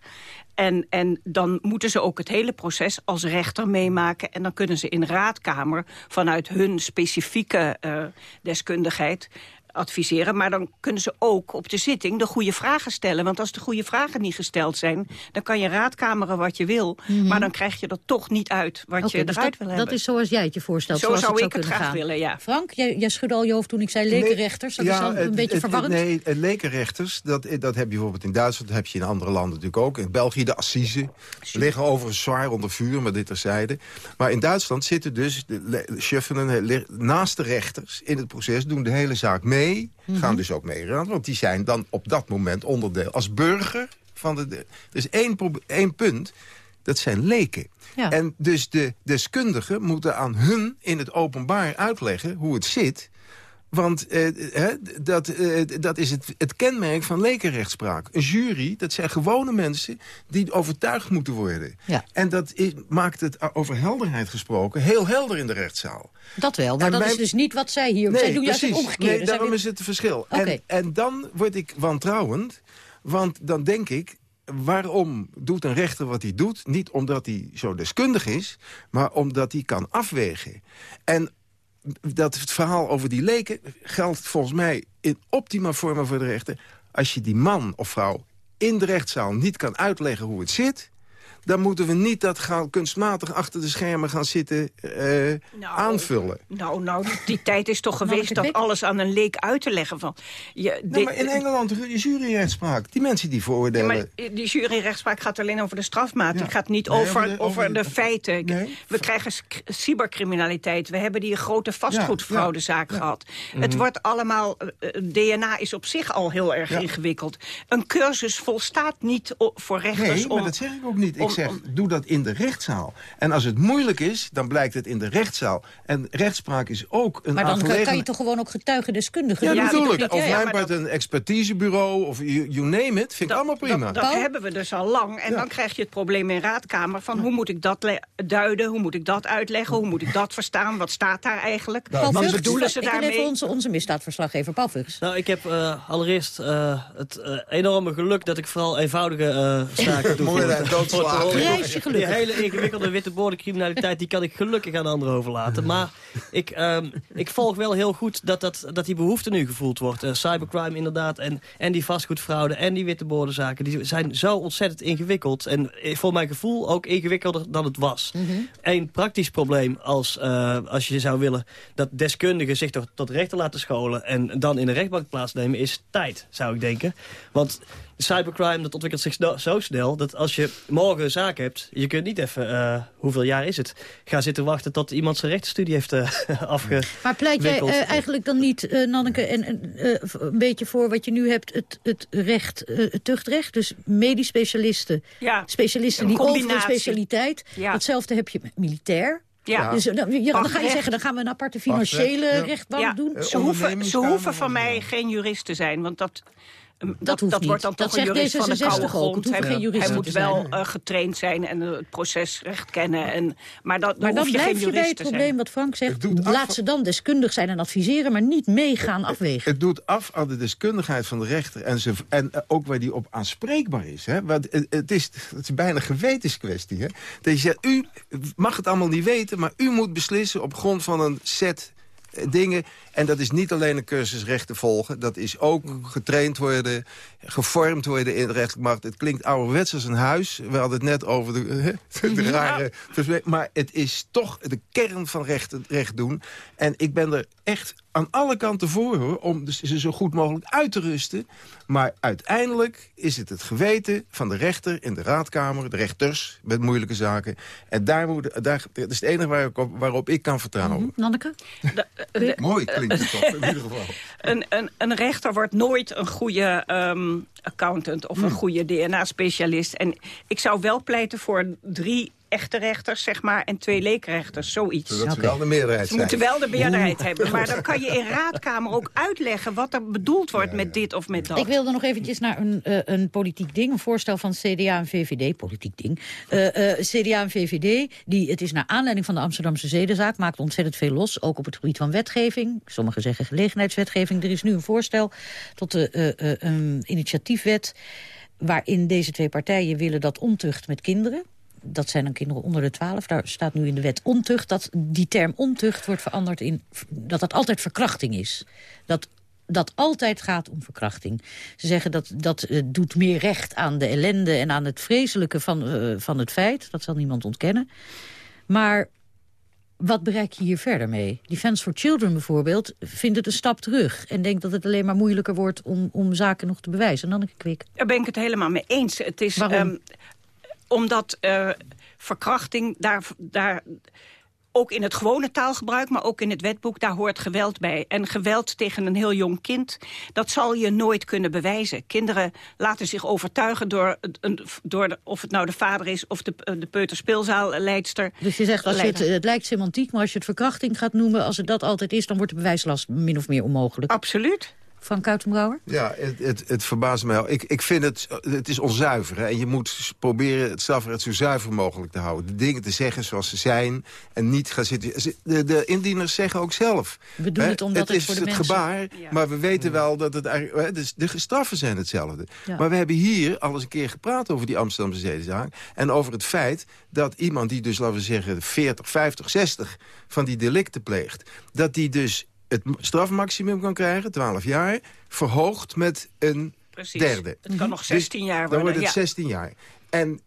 S13: En, en dan moeten ze ook het hele proces als rechter meemaken. En dan kunnen ze in raadkamer vanuit hun specifieke uh, deskundigheid adviseren. Maar dan kunnen ze ook op de zitting de goede vragen stellen. Want als de goede vragen niet gesteld zijn... dan kan je raadkameren wat je wil. Mhm. Maar dan krijg je er toch niet uit wat je dus eruit wil hebben.
S9: Dat is zoals jij het je voorstelt.
S13: Zo zou
S9: het
S13: ik het graag gaan. willen, ja.
S9: Frank, jij, jij schudde al je hoofd toen ik zei lekenrechters. Dat is al een beetje verwarrend.
S12: Nee, lekenrechters, dat, dat heb je bijvoorbeeld in Duitsland... dat heb je in andere landen natuurlijk ook. In België de assise. Liggen overigens zwaar onder vuur, maar dit terzijde. Maar in Duitsland zitten dus de Schuffenen naast de rechters... in het proces, doen de hele zaak mee mee, gaan mhm. dus ook mee. Want die zijn dan op dat moment onderdeel als burger van de... Er is één, één punt, dat zijn leken. En dus de deskundigen moeten aan hun in het openbaar uitleggen hoe het zit... Want eh, dat, eh, dat is het, het kenmerk van lekenrechtspraak. Een jury, dat zijn gewone mensen die overtuigd moeten worden. Ja. En dat is, maakt het, over helderheid gesproken, heel helder in de rechtszaal.
S9: Dat wel, maar dat is dus niet wat zij hier...
S12: Nee,
S9: zij doen juist
S12: het
S9: omgekeerde.
S12: Nee, daarom is het verschil. En, en dan word ik wantrouwend, want dan denk ik waarom doet een rechter wat hij doet? Niet omdat hij zo deskundig is, maar omdat hij kan afwegen. En dat het verhaal over die leken geldt volgens mij in optima forma voor de rechter. Als je die man of vrouw in de rechtszaal niet kan uitleggen hoe het zit dan moeten we niet dat gaan kunstmatig achter de schermen gaan zitten uh, nou, aanvullen.
S13: Nou, nou, die tijd is toch nou, geweest dat alles aan een leek uit te leggen. Van,
S12: je, nou, maar in Engeland, de juryrechtspraak, die mensen die veroordelen... Ja,
S13: maar die juryrechtspraak gaat alleen over de strafmaat. Die gaat niet over, over, de, feiten. We krijgen cybercriminaliteit. We hebben die grote vastgoedfraudezaak gehad. Het mhm. wordt allemaal... Uh, eh, eh, DNA is op zich al heel erg ingewikkeld. Een cursus volstaat niet voor rechters
S12: nee, maar dat zeg ik ook niet zeg, doe dat in de rechtszaal. En als het moeilijk is, dan blijkt het in de rechtszaal. En rechtspraak is ook een
S9: Maar dan kan je toch gewoon ook getuigendeskundigen...
S12: Ja, ja natuurlijk. Of ja, een expertisebureau, of you, you, name it. Vind ik allemaal prima.
S13: Dat, hebben we dus al lang. En dan krijg je het probleem in raadkamer... van hoe moet ik dat duiden, hoe moet ik dat uitleggen... hoe moet ik dat verstaan, wat staat daar eigenlijk?
S9: Nou, wat bedoelen ze daarmee? Ik even onze, onze misdaadverslaggever, Paul Vugs.
S14: Nou, ik heb uh, allereerst uh, het uh, enorme geluk... dat ik vooral eenvoudige zaken doe.
S12: Mooi, doodslagen.
S14: Die hele ingewikkelde witte criminaliteit die kan ik gelukkig aan anderen overlaten. Maar ik, um, ik volg wel heel goed dat, dat, dat die behoefte nu gevoeld wordt. Uh, cybercrime inderdaad, en, en die vastgoedfraude en die witte zaken die zijn zo ontzettend ingewikkeld. En voor mijn gevoel ook ingewikkelder dan het was. Mm Een praktisch probleem als, uh, als je zou willen dat deskundigen zich tot, tot rechter laten scholen... en dan in de rechtbank plaatsnemen, is tijd, zou ik denken. Want cybercrime dat ontwikkelt zich zo snel... dat als je morgen een zaak hebt... je kunt niet even, uh, hoeveel jaar is het... gaan zitten wachten tot iemand zijn rechtenstudie heeft uh, afge.
S9: Maar pleit jij uh, eigenlijk dan niet, Nanneke... En, een beetje voor wat je nu hebt, het, het recht, het tuchtrecht... dus medisch specialisten, ja, specialisten die over een specialiteit... Ja. hetzelfde heb je met militair... Ja. Dus dan, dan, ga je zeggen, dan gaan we een aparte financiële rechtbank doen.
S13: Ze hoeven, ze hoeven van mij geen jurist te zijn, want dat dat, dat, wordt dan toch een jurist van de koude grond. Hij, hij moet wel uh, getraind zijn en het procesrecht kennen. En, maar, dat,
S9: maar dan, dan blijf je, bij het probleem wat Frank zegt. Laat ze dan deskundig zijn en adviseren, maar niet meegaan afwegen.
S12: Het doet af aan de deskundigheid van de rechter. En, ze, en ook waar die op aanspreekbaar is. Hè? Want het, is, het is bijna gewetenskwestie. Hè? Dat je zegt, u mag het allemaal niet weten, maar u moet beslissen op grond van een set eh, dingen. En dat is niet alleen een cursus rechten volgen. Dat is ook mm. getraind worden, gevormd worden in de rechtmarkt. Het klinkt ouderwets als een huis. We hadden het net over de, de rare... Maar het is toch de kern van recht, recht doen. En ik ben er echt aan alle kanten voor hoor, om ze zo goed mogelijk uit te rusten. Maar uiteindelijk is het het geweten van de rechter in de raadkamer... de rechters met moeilijke zaken. En daar moet, daar, dat is het enige waarop, waarop ik kan vertrouwen. Mm
S9: -hmm. Nanneke?
S12: Mooi klinkt het toch, in ieder geval.
S13: Een, een, een rechter wordt nooit een goede um, accountant... of een hmm. goede DNA-specialist. En ik zou wel pleiten voor drie echte rechters, zeg maar, en twee leekrechters, zoiets.
S12: Zodat ze wel de meerderheid
S13: Ze moeten wel de meerderheid hebben. Maar dan kan je in raadkamer ook uitleggen wat er bedoeld wordt met dit of met dat.
S9: Ik wilde nog eventjes naar een, eh, een politiek ding. Een voorstel van CDA en VVD. Politiek ding. Eh, eh, CDA en VVD. Die, het is naar aanleiding van de Amsterdamse zedenzaak. Maakt ontzettend veel los. Ook op het gebied van wetgeving. Sommigen zeggen gelegenheidswetgeving. Er is nu een voorstel tot de eh, eh, een initiatiefwet. Waarin deze twee partijen willen dat ontucht met kinderen dat zijn dan kinderen onder de 12. Daar staat nu in de wet ontucht. Dat die term ontucht wordt veranderd in... dat dat altijd verkrachting is. Dat dat altijd gaat om verkrachting. Ze zeggen dat dat eh, doet meer recht aan de ellende en aan het vreselijke van, eh, van het feit. Dat zal niemand ontkennen. Maar wat bereik je hier verder mee? Defense for Children bijvoorbeeld vindt het een stap terug... en denkt dat het alleen maar moeilijker wordt om, om zaken nog te bewijzen. En dan ik kwik.
S13: Daar ben ik het helemaal mee eens. Het is
S9: Waarom?
S13: Omdat eh, verkrachting daar, daar ook in het gewone taalgebruik, maar ook in het wetboek, daar hoort geweld bij. En geweld tegen een heel jong kind, dat zal je nooit kunnen bewijzen. Kinderen laten zich overtuigen door, een, door de, of het nou de vader is of de, de peuterspeelzaalleidster.
S9: Dus je zegt, als je het, het lijkt semantiek, maar als je het verkrachting gaat noemen... als het dat altijd is, dan wordt de bewijslast min of meer onmogelijk.
S13: Absoluut.
S9: Van Koutenbrouwer?
S12: Ja, het, het, het verbaast mij. Ik, ik vind het, het is onzuiver. Hè? En je moet proberen het strafrecht zo zuiver mogelijk te houden. De dingen te zeggen zoals ze zijn. En niet gaan zitten... De, de indieners zeggen ook zelf.
S9: We doen
S12: hè,
S9: het omdat het
S12: is
S9: voor de
S12: het
S9: mensen-
S12: gebaar,
S9: Ja.
S12: maar we weten wel dat het eigenlijk... hè, dus de straffen zijn hetzelfde.
S9: Ja.
S12: Maar we hebben hier al eens een keer gepraat over die Amsterdamse zedenzaak. En over het feit dat iemand die dus, laten we zeggen... 40, 50, 60 van die delicten pleegt... dat die dus het strafmaximum kan krijgen, 12 jaar... verhoogd met een
S13: Precies.
S12: derde.
S13: Het kan nog
S12: Dus
S13: 16 jaar worden.
S12: Dan wordt het
S13: ja.
S12: 16 jaar. En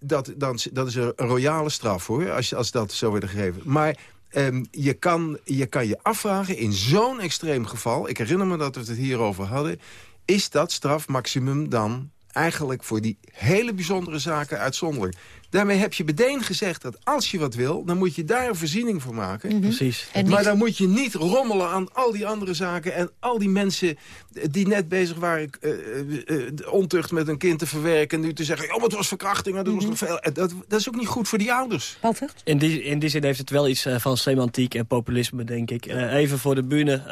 S12: dat, dan, dat is een royale straf, hoor, als, als dat zo wordt gegeven. Maar ehm, je, kan, je kan je afvragen, in zo'n extreem geval... ik herinner me dat we het hierover hadden... is dat strafmaximum dan eigenlijk voor die hele bijzondere zaken uitzonderlijk? Daarmee heb je meteen gezegd dat als je wat wil... dan moet je daar een voorziening voor maken.
S14: Precies.
S9: En
S12: maar dan moet je niet rommelen aan al die andere zaken... en al die mensen die net bezig waren... eh, ontucht met een kind te verwerken... nu te zeggen, oh, het was verkrachting, en dat was nog veel. En Dat, dat is ook niet goed voor die ouders.
S14: In die, in die zin heeft het wel iets van semantiek en populisme, denk ik. Even voor de bühne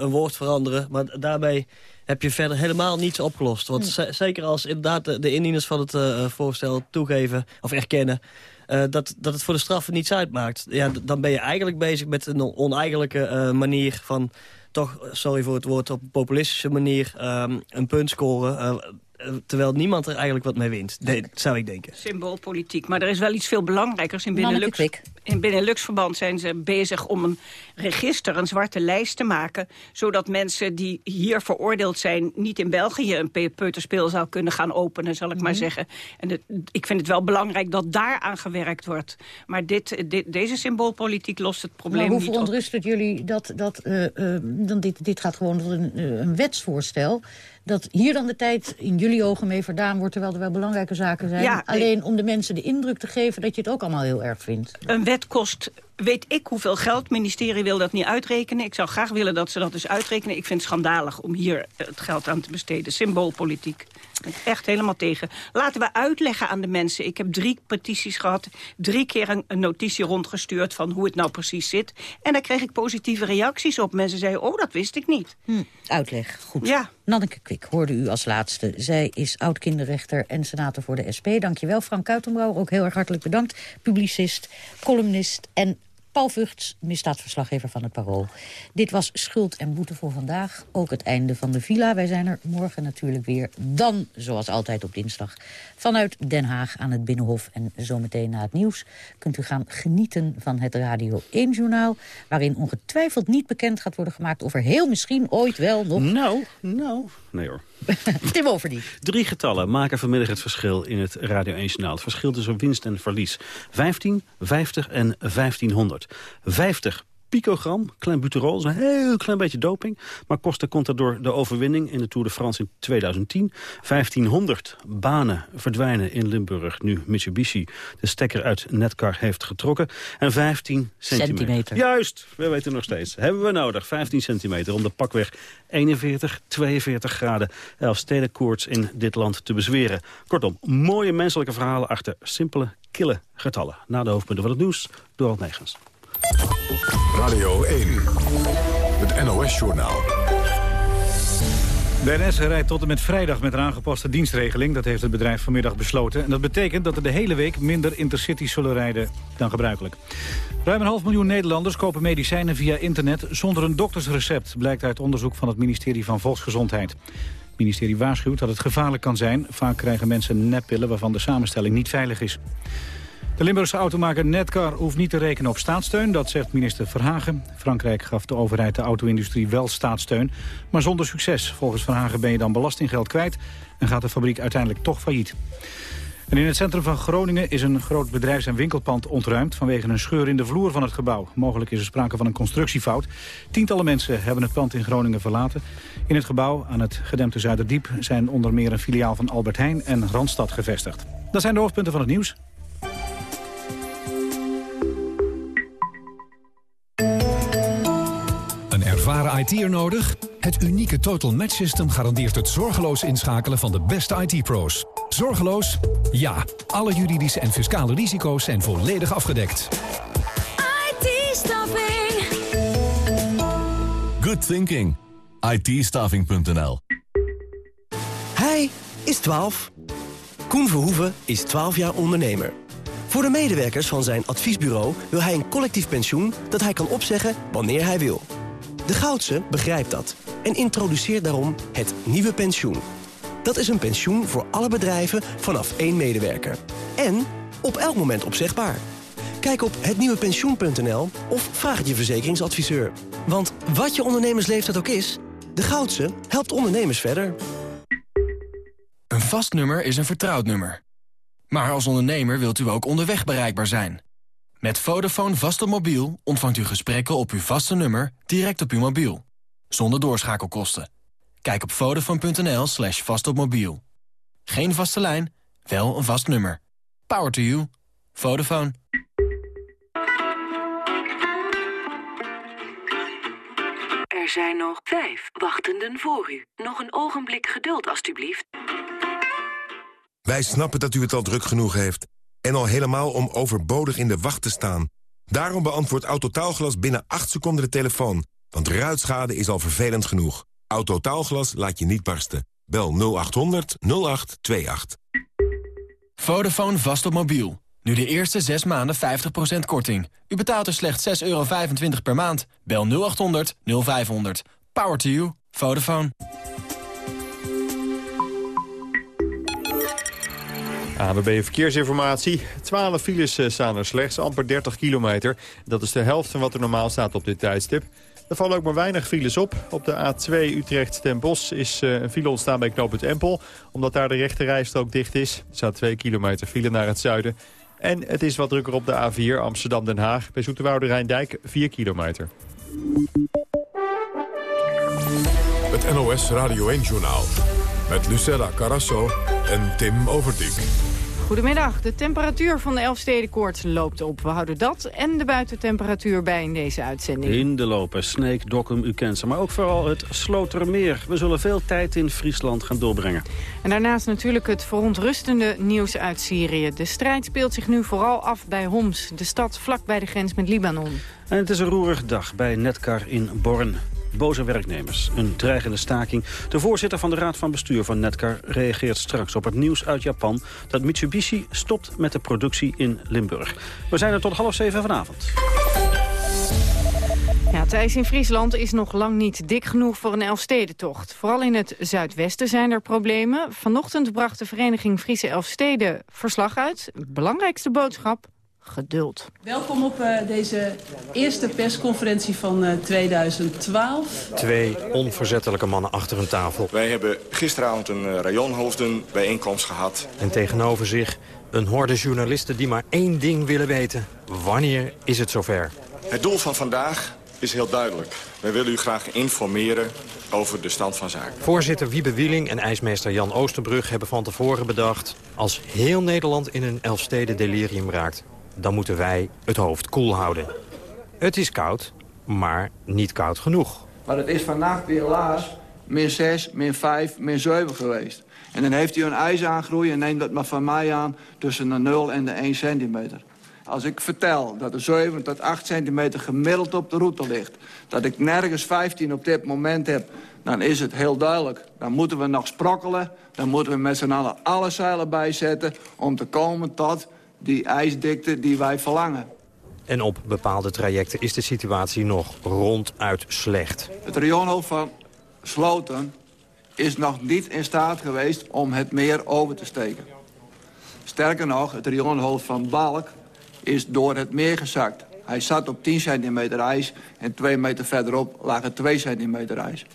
S14: een woord veranderen, maar daarmee heb je verder helemaal niets opgelost. Want ze- zeker als inderdaad de, de indieners van het eh, voorstel toegeven of erkennen... eh, dat, dat het voor de straffen niets uitmaakt. Ja, dan ben je eigenlijk bezig met een oneigenlijke eh, manier van... toch, sorry voor het woord, op een populistische manier ehm, een punt scoren... eh, terwijl niemand er eigenlijk wat mee wint, de- zou ik denken.
S13: Symboolpolitiek. Maar er is wel iets veel belangrijkers. In Benelux, in Benelux-verband zijn ze bezig om een register, een zwarte lijst te maken. Zodat mensen die hier veroordeeld zijn... niet in België een pe- peuterspeelzaal kunnen gaan openen, zal ik maar
S9: Mhm.
S13: zeggen. En het- ik vind het wel belangrijk dat daar aan gewerkt wordt. Maar dit, dit- deze symboolpolitiek lost het probleem
S9: Maar hoe
S13: niet op.
S9: verontrust het jullie dat, dat eh, eh, dan dit, dit gaat gewoon tot een, een wetsvoorstel... dat hier dan de tijd in jullie ogen mee verdaan wordt... terwijl er wel belangrijke zaken zijn.
S13: Ja.
S9: Alleen om de mensen de indruk te geven dat je het ook allemaal heel erg vindt.
S13: Een wet kost, weet ik hoeveel geld. Het ministerie wil dat niet uitrekenen. Ik zou graag willen dat ze dat dus uitrekenen. Ik vind het schandalig om hier het geld aan te besteden. Symboolpolitiek. Echt helemaal tegen. Laten we uitleggen aan de mensen. Ik heb drie petities gehad. Drie keer een, een notitie rondgestuurd van hoe het nou precies zit. En daar kreeg ik positieve reacties op. Mensen zeiden, oh, dat wist ik niet.
S9: Hm, uitleg, goed.
S13: Ja.
S9: Nanneke Kwik hoorde u als laatste. Zij is oud-kinderrechter en senator voor de SP. Dankjewel, Frank Kuitenbrouwer. Ook heel erg hartelijk bedankt. Publicist, columnist en Paul Vugts, misdaadverslaggever van het Parool. Dit was Schuld en Boete voor vandaag. Ook het einde van de villa. Wij zijn er morgen natuurlijk weer. Dan, zoals altijd op dinsdag, vanuit Den Haag aan het Binnenhof. En zometeen na het nieuws kunt u gaan genieten van het Radio 1-journaal... waarin ongetwijfeld niet bekend gaat worden gemaakt... of er heel misschien ooit wel nog...
S15: Nou, nou, nee hoor.
S9: Tim Overdien.
S15: Drie getallen maken vanmiddag het verschil in het Radio 1 journaal. Het verschil tussen winst en verlies. 15, 50 en 1500. 50 picogram, klein buterol, is een heel klein beetje doping. Maar Costa komt er door de overwinning in de Tour de France in 2010. 1500 banen verdwijnen in Limburg nu Mitsubishi de stekker uit Netcar heeft getrokken. En 15 centimeter.
S9: Centimeter.
S15: Juist, we weten nog steeds. Hebben we nodig 15 centimeter om de pakweg 41, 42 graden Elfstedenkoorts in dit land te bezweren. Kortom, mooie menselijke verhalen achter simpele, kille getallen. Na de hoofdpunten van het nieuws, Dorald Negens.
S1: Radio 1, het NOS-journaal.
S2: De NS rijdt tot en met vrijdag met een aangepaste dienstregeling. Dat heeft het bedrijf vanmiddag besloten. En dat betekent dat er de hele week minder intercities zullen rijden dan gebruikelijk. Ruim een half miljoen Nederlanders kopen medicijnen via internet zonder een doktersrecept. Blijkt uit onderzoek van het ministerie van Volksgezondheid. Het ministerie waarschuwt dat het gevaarlijk kan zijn. Vaak krijgen mensen neppillen waarvan de samenstelling niet veilig is. De Limburgse automaker Netcar hoeft niet te rekenen op staatssteun. Dat zegt minister Verhagen. Frankrijk gaf de overheid de auto-industrie wel staatssteun. Maar zonder succes. Volgens Verhagen ben je dan belastinggeld kwijt... en gaat de fabriek uiteindelijk toch failliet. En in het centrum van Groningen is een groot bedrijfs- en winkelpand ontruimd... vanwege een scheur in de vloer van het gebouw. Mogelijk is er sprake van een constructiefout. Tientallen mensen hebben het pand in Groningen verlaten. In het gebouw aan het gedempte Zuiderdiep... zijn onder meer een filiaal van Albert Heijn en Randstad gevestigd. Dat zijn de hoofdpunten van het nieuws.
S16: Ervaren IT'er nodig? Het unieke Total Match System garandeert het zorgeloos inschakelen van de beste IT-pro's. Zorgeloos? Ja. Alle juridische en fiscale risico's zijn volledig afgedekt.
S17: IT-staffing. Good thinking. IT-staffing.nl
S18: Hij is 12. Koen Verhoeven is 12 jaar ondernemer. Voor de medewerkers van zijn adviesbureau wil hij een collectief pensioen... dat hij kan opzeggen wanneer hij wil. De Goudse begrijpt dat en introduceert daarom het nieuwe pensioen. Dat is een pensioen voor alle bedrijven vanaf één medewerker. En op elk moment opzegbaar. Kijk op hetnieuwepensioen.nl of vraag het je verzekeringsadviseur. Want wat je ondernemersleeftijd ook is... de Goudse helpt ondernemers verder.
S19: Een vast nummer is een vertrouwd nummer. Maar als ondernemer wilt u ook onderweg bereikbaar zijn. Met Vodafone vast op mobiel ontvangt u gesprekken op uw vaste nummer direct op uw mobiel. Zonder doorschakelkosten. Kijk op vodafone.nl slash vastopmobiel. Geen vaste lijn, wel een vast nummer. Power to you. Vodafone.
S20: Er zijn nog vijf wachtenden voor u. Nog een ogenblik geduld, alstublieft.
S21: Wij snappen dat u het al druk genoeg heeft. En al helemaal om overbodig in de wacht te staan. Daarom beantwoordt Autotaalglas binnen 8 seconden de telefoon. Want ruitschade is al vervelend genoeg. Autotaalglas laat je niet barsten. Bel 0800 0828.
S19: Vodafone vast op mobiel. Nu de eerste 6 maanden 50% korting. U betaalt er slechts 6,25 euro per maand. Bel 0800 0500. Power to you. Vodafone.
S4: ANWB Verkeersinformatie. 12 files eh, staan er slechts, amper 30 kilometer. Dat is de helft van wat er normaal staat op dit tijdstip. Er vallen ook maar weinig files op. Op de A2 Utrecht ten Bosch is eh, een file ontstaan bij knooppunt Empel. Omdat daar de rechte rijstrook dicht is. Er staat 2 kilometer file naar het zuiden. En het is wat drukker op de A4 Amsterdam-Den Haag. Bij Zoeterwoude Rijndijk 4 kilometer.
S1: Het NOS Radio 1-journaal. Met Lucella Carasso en Tim Overdijk.
S22: Goedemiddag. De temperatuur van de Elfstedenkoorts loopt op. We houden dat en de buitentemperatuur bij in deze uitzending.
S15: In de lopen, Sneek, Dokkum, u kent ze. Maar ook vooral het Slotermeer. We zullen veel tijd in Friesland gaan doorbrengen.
S22: En daarnaast natuurlijk het verontrustende nieuws uit Syrië. De strijd speelt zich nu vooral af bij Homs, de stad vlak bij de grens met Libanon.
S15: En het is een roerig dag bij Netcar in Born. Boze werknemers, een dreigende staking. De voorzitter van de Raad van Bestuur van Netcar reageert straks op het nieuws uit Japan... dat Mitsubishi stopt met de productie in Limburg. We zijn er tot half zeven vanavond.
S22: Ja, het in Friesland is nog lang niet dik genoeg voor een Elfstedentocht. Vooral in het zuidwesten zijn er problemen. Vanochtend bracht de vereniging Friese Elfsteden verslag uit. Belangrijkste boodschap, geduld.
S23: Welkom op uh, deze eerste persconferentie van uh, 2012.
S24: Twee onverzettelijke mannen achter een tafel.
S25: Wij hebben gisteravond een uh, rayonhoofdenbijeenkomst gehad.
S24: En tegenover zich een horde journalisten die maar één ding willen weten. Wanneer is het zover?
S25: Het doel van vandaag is heel duidelijk. Wij willen u graag informeren over de stand van zaken.
S24: Voorzitter Wiebe Wieling en ijsmeester Jan Oosterbrug hebben van tevoren bedacht... als heel Nederland in een Elfsteden delirium raakt... dan moeten wij het hoofd koel houden. Het is koud, maar niet koud genoeg.
S26: Maar het is vannacht weer helaas min 6, min 5, min 7 geweest. En dan heeft u een ijs aangroei en neemt dat maar van mij aan tussen de 0 en de 1 centimeter. Als ik vertel dat er 7 tot 8 centimeter gemiddeld op de route ligt... dat ik nergens 15 op dit moment heb, dan is het heel duidelijk. Dan moeten we nog sprokkelen, dan moeten we met z'n allen alle zeilen bijzetten... om te komen tot die ijsdikte die wij verlangen.
S24: En op bepaalde trajecten is de situatie nog ronduit slecht.
S26: Het rioolhoofd van Sloten is nog niet in staat geweest om het meer over te steken. Sterker nog, het rioolhoofd van Balk is door het meer gezakt. Hij zat op 10 centimeter ijs en twee meter verderop lagen 2 centimeter ijs.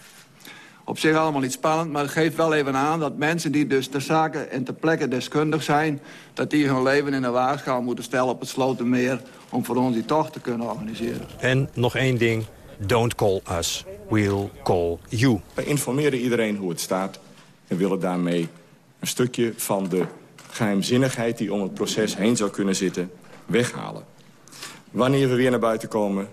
S26: Op zich allemaal niet spannend, maar het geeft wel even aan... dat mensen die dus ter zake en ter plekke deskundig zijn... dat die hun leven in de waagschaal moeten stellen op het Slotenmeer... om voor ons die tocht te kunnen organiseren.
S24: En nog één ding, don't call us, we'll call you.
S25: Wij informeren iedereen hoe het staat... en willen daarmee een stukje van de geheimzinnigheid... die om het proces heen zou kunnen zitten, weghalen. Wanneer we weer naar buiten komen,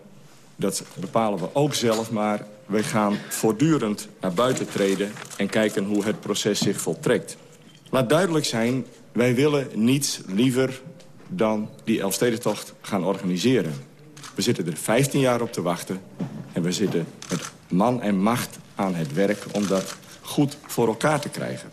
S25: dat bepalen we ook zelf... maar wij gaan voortdurend naar buiten treden... en kijken hoe het proces zich voltrekt. Laat duidelijk zijn, wij willen niets liever dan die Elfstedentocht gaan organiseren. We zitten er 15 jaar op te wachten... en we zitten met man en macht aan het werk om dat goed voor elkaar te krijgen.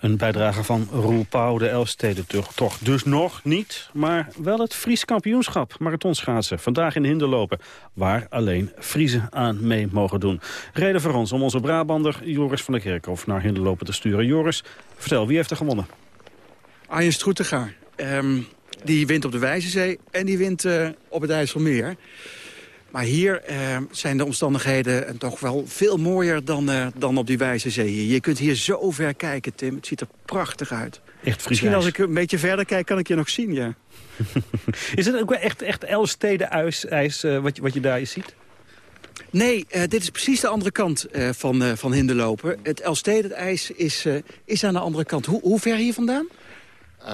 S15: Een bijdrage van Roel Pauw, de Elfstedentocht. Dus nog niet, maar wel het Fries kampioenschap marathonschaatsen. Vandaag in Hinderlopen, waar alleen Friesen aan mee mogen doen. Reden voor ons om onze Brabander Joris van der Kerkhof naar Hinderlopen te sturen. Joris, vertel, wie heeft er gewonnen?
S27: Arjen Stroetegaar. Ehm, die wint op de Wijzezee en die wint uh, op het IJsselmeer. Maar hier uh, zijn de omstandigheden toch wel veel mooier dan, uh, dan op die wijze zee. Je kunt hier zo ver kijken, Tim. Het ziet er prachtig uit.
S15: Echt
S27: Misschien als ik een beetje verder kijk, kan ik je nog zien, ja.
S15: is het ook wel echt, echt Elstede ijs, ijs uh, wat, je, wat je daar ziet?
S27: Nee, dit is precies de andere kant van, van Hinderlopen. Het Elstede-ijs is, is aan de andere kant. Hoe, hoe ver hier vandaan?
S28: Uh,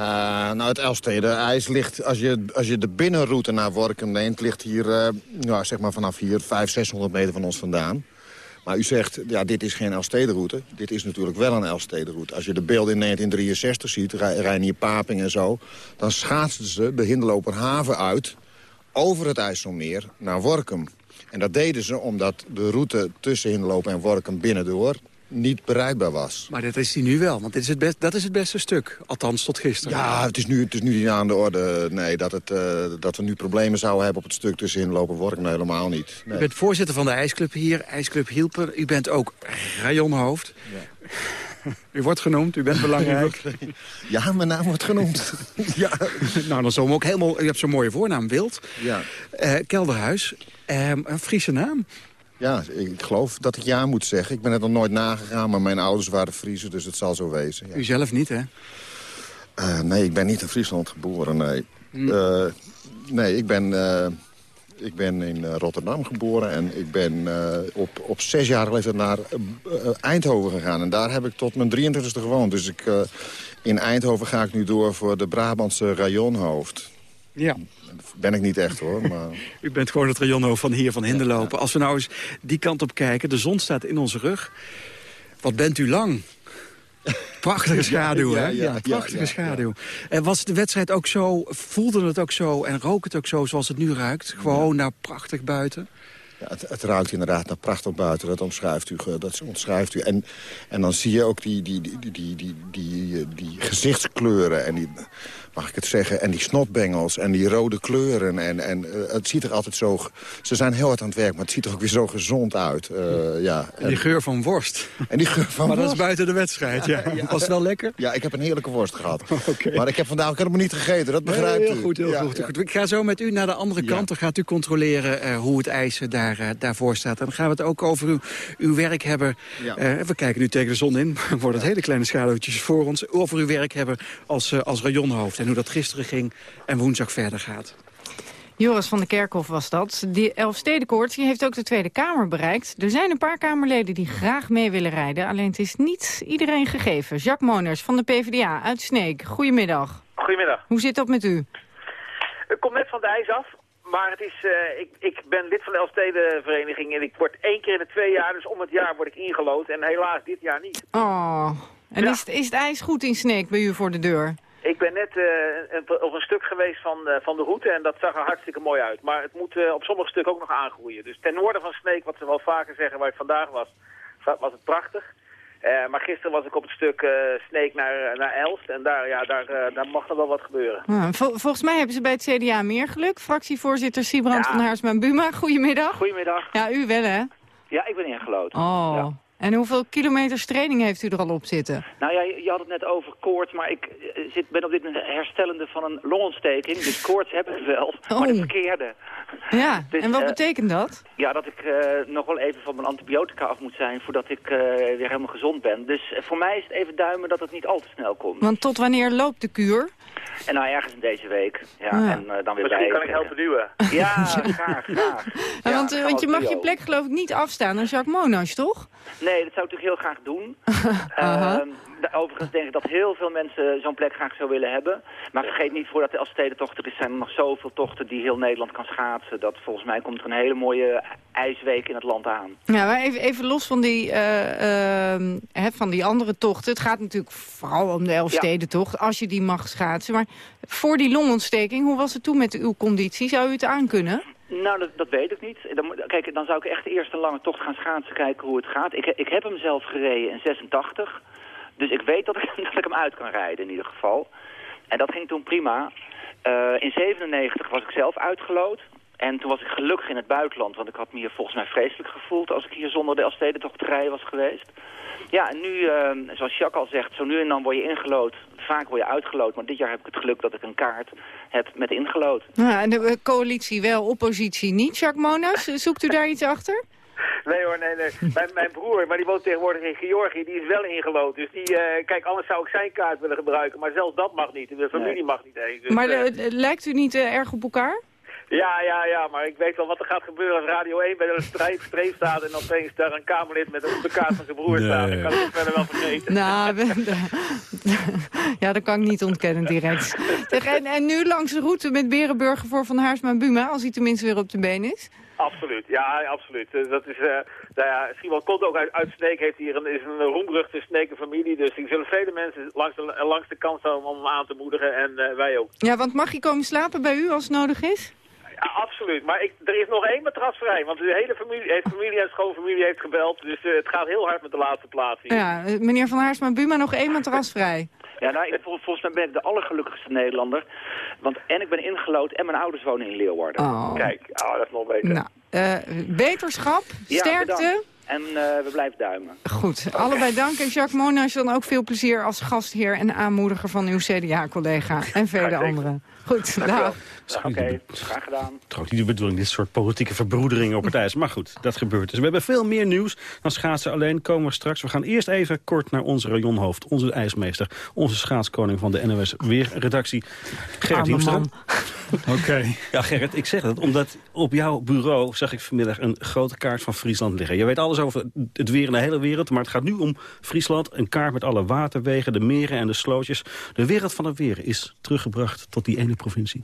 S28: nou, het Elstede-ijs ligt, als je, als je de binnenroute naar Workum neemt... ligt hier nou, zeg maar vanaf hier 500, 600 meter van ons vandaan. Maar u zegt, ja, dit is geen Elstede-route. Dit is natuurlijk wel een Elstede-route. Als je de beelden in 1963 ziet, Reinier Paping en zo... dan schaatsten ze de Hinderloperhaven uit over het IJsselmeer naar Workum. En dat deden ze omdat de route tussen Hinderlopen en Workum binnendoor niet bereikbaar was.
S27: Maar dat is die nu wel, want dit is het best, dat is het beste stuk. Althans, tot gisteren.
S28: Ja, het is nu, het is nu niet aan de orde nee, dat, het, uh, dat we nu problemen zouden hebben op het stuk tussen inlopen Work. Nee, helemaal niet. Nee.
S27: U bent voorzitter van de ijsclub hier, ijsclub Hielper. U bent ook rajonhoofd. Ja. U wordt genoemd, u bent belangrijk.
S28: Ja, mijn naam wordt genoemd.
S27: ja. Nou, dan we ook helemaal... U hebt zo'n mooie voornaam, Wild.
S28: Ja.
S27: Uh, Kelderhuis. Uh, een Friese naam.
S28: Ja, ik geloof dat ik ja moet zeggen. Ik ben het nog nooit nagegaan, maar mijn ouders waren Friese, dus het zal zo wezen. Ja.
S27: U zelf niet, hè?
S28: Uh, nee, ik ben niet in Friesland geboren, nee. Hm. Uh, nee, ik ben, uh, ik ben in Rotterdam geboren en ik ben op, op zesjarige leeftijd naar Eindhoven gegaan. En daar heb ik tot mijn 23e gewoond. Dus ik, in Eindhoven ga ik nu door voor de Brabantse rajonhoofd.
S27: Ja.
S28: Ben ik niet echt hoor. Maar...
S27: U bent gewoon het rajonhoofd van hier van Hinderlopen. Als we nou eens die kant op kijken, de zon staat in onze rug. Wat bent u lang? Prachtige schaduw, hè? Ja, prachtige schaduw. En was de wedstrijd ook zo, voelde het ook zo en rook het ook zo zoals het nu ruikt? Gewoon naar prachtig buiten?
S28: Ja, het, het, ruikt inderdaad naar prachtig buiten, dat omschrijft u. Dat omschrijft u. En, en dan zie je ook die, die, die, die, die, die, die gezichtskleuren en die mag ik het zeggen. En die snotbengels en die rode kleuren. En, en uh, het ziet er altijd zo... Ze zijn heel hard aan het werk, maar het ziet er ook weer zo gezond uit. Uh, ja.
S27: En die geur van worst.
S28: En die geur van
S27: Maar
S28: worst.
S27: dat is buiten de wedstrijd, ja. ja. Was het wel lekker?
S28: Ja, ik heb een heerlijke worst gehad. okay. Maar ik heb vandaag ook helemaal niet gegeten, dat begrijpt
S27: nee, heel
S28: u.
S27: Goed, heel
S28: ja,
S27: goed, ja. Ik ga zo met u naar de andere kant. Dan gaat u controleren uh, hoe het ijs daar, uh, daarvoor staat. En dan gaan we het ook over uw, uw werk hebben. We kijken nu tegen de zon in. Worden het hele kleine schaduwtjes voor ons. Over uw werk hebben als, als rajonhoofd. En hoe dat gisteren ging en woensdag verder gaat.
S22: Joris van der Kerkhof was dat. Die Elfstedenkoorts die heeft ook de Tweede Kamer bereikt. Er zijn een paar Kamerleden die graag mee willen rijden. Alleen het is niet iedereen gegeven. Jacques Moners van de PvdA uit Sneek. Goedemiddag.
S29: Goedemiddag.
S22: Hoe zit dat met u?
S29: Ik kom net van de ijs af. Maar het is, uh, ik, ik ben lid van de Elfstedenvereniging en ik word één keer in de twee jaar, dus om het jaar word ik ingelood. En helaas dit jaar niet.
S22: Oh, en is, is het ijs goed in Sneek bij u voor de deur?
S29: Ik ben net uh, op een stuk geweest van, uh, van de route en dat zag er hartstikke mooi uit. Maar het moet uh, op sommige stukken ook nog aangroeien. Dus ten noorden van Sneek, wat ze wel vaker zeggen waar ik vandaag was, was het prachtig. maar gisteren was ik op het stuk Sneek naar, naar Elst en daar, ja, daar, daar mag nog wel wat gebeuren.
S22: vol volgens mij hebben ze bij het CDA meer geluk. Fractievoorzitter Siebrand ja. van Haarsma-Buma, goedemiddag.
S29: Goedemiddag.
S22: Ja, u wel hè?
S29: Ja, ik ben ingelood.
S22: Oh.
S29: Ja.
S22: En hoeveel kilometers training heeft u er al op zitten?
S29: Nou ja, je had het net over koorts, maar ik zit, ben op dit moment herstellende van een longontsteking. Dus koorts heb ik wel,
S22: oh.
S29: maar de verkeerde.
S22: Ja,
S29: dus,
S22: en wat
S29: uh,
S22: betekent dat?
S29: Ja, dat ik uh, nog wel even van mijn antibiotica af moet zijn voordat ik uh, weer helemaal gezond ben. Dus voor mij is het even duimen dat het niet al te snel komt.
S22: Want tot wanneer loopt de kuur?
S29: En nou, ergens in deze week. Ja,
S22: Ah.
S29: en dan weer Misschien bij. kan ik helpen duwen. Ja, graag, graag.
S22: Ja, want, want je mag je plek geloof ik niet afstaan aan Jacques Monas, toch?
S29: Nee, dat zou ik natuurlijk heel graag doen. uh, overigens denk ik dat heel veel mensen zo'n plek graag zou willen hebben. Maar vergeet niet, voordat de Elfstedentocht er is, zijn er nog zoveel tochten die heel Nederland kan schaatsen. Dat volgens mij komt er een hele mooie ijsweek in het land aan.
S22: Ja, maar even, even los van die, uh, uh, van die andere tochten. Het gaat natuurlijk vooral om de Elfstedentocht, ja. als je die mag schaatsen. Maar voor die longontsteking, hoe was het toen met uw conditie? Zou u het aankunnen?
S29: Nou, dat, weet ik niet. Dan, kijk, dan zou ik echt eerst een lange tocht gaan schaatsen, kijken hoe het gaat. Ik, ik heb hem zelf gereden in 86. Dus ik weet dat ik, dat ik hem uit kan rijden in ieder geval. En dat ging toen prima. Uh, in 97 was ik zelf uitgeloot. En toen was ik gelukkig in het buitenland, want ik had me hier volgens mij vreselijk gevoeld als ik hier zonder de Elfstedentocht te rijden was geweest. Ja, en nu, uh, zoals Jacques al zegt, zo nu en dan word je ingelood. Vaak word je uitgeloot, maar dit jaar heb ik het geluk dat ik een kaart heb met ingelood.
S22: Ja, en de coalitie wel, oppositie niet. Jacques Monas, zoekt u daar iets achter?
S29: Nee hoor, nee, nee. Mijn, mijn broer, maar die woont tegenwoordig in Georgië, die is wel ingelood. Dus die, uh, kijk, anders zou ik zijn kaart willen gebruiken. Maar zelfs dat mag niet. De familie nee. mag niet eens. Dus,
S22: maar uh, lijkt u niet uh, erg op elkaar?
S29: Ja, ja, ja, maar ik weet wel wat er gaat gebeuren als Radio 1 bij de strijd streep staat... en opeens daar een Kamerlid met een kaart van zijn broer nee. staat. Dan kan ik het verder wel vergeten.
S22: Nou, ja, dat kan ik niet ontkennen direct. En, en nu langs de route met Berenburger voor Van Haarsma en Buma... als hij tenminste weer op de been is?
S29: Absoluut, ja, absoluut. Dat is, uh, nou ja, Simon komt ook uit, uit Sneek, heeft hier een, is een roemruchte Snekenfamilie. Dus er zullen vele mensen langs de, langs de kant staan om hem aan te moedigen en uh, wij ook.
S22: Ja, want mag hij komen slapen bij u als het nodig is?
S29: Ja, absoluut. Maar ik, er is nog één matras vrij. Want de hele familie, heeft familie en schoonfamilie heeft gebeld. Dus uh, het gaat heel hard met de laatste plaats hier.
S22: Ja, meneer Van Haarsma Buma, nog één matras vrij.
S29: Ja, nou, ik, vol, volgens mij ben ik de allergelukkigste Nederlander. Want en ik ben ingelood en mijn ouders wonen in Leeuwarden.
S22: Oh.
S29: Kijk, oh, dat is nog beter.
S22: Nou, uh, beterschap,
S29: ja,
S22: sterkte.
S29: Bedankt. En uh, we blijven duimen.
S22: Goed, okay. allebei dank. En Jacques Monas dan ook veel plezier als gastheer en aanmoediger van uw CDA-collega. En vele anderen. Goed, dag.
S29: Oké, okay, graag gedaan.
S15: Trouwens niet de bedoeling, dit soort politieke verbroederingen op het ijs. Maar goed, dat gebeurt dus. We hebben veel meer nieuws dan schaatsen alleen. Komen we straks. We gaan eerst even kort naar onze rayonhoofd. Onze ijsmeester. Onze schaatskoning van de NOS Weerredactie. Gerrit Hiemstra.
S2: Oké. Okay.
S15: Ja, Gerrit, ik zeg het. Omdat op jouw bureau zag ik vanmiddag een grote kaart van Friesland liggen. Je weet alles over het weer in de hele wereld. Maar het gaat nu om Friesland. Een kaart met alle waterwegen, de meren en de slootjes. De wereld van het weer is teruggebracht tot die ene provincie.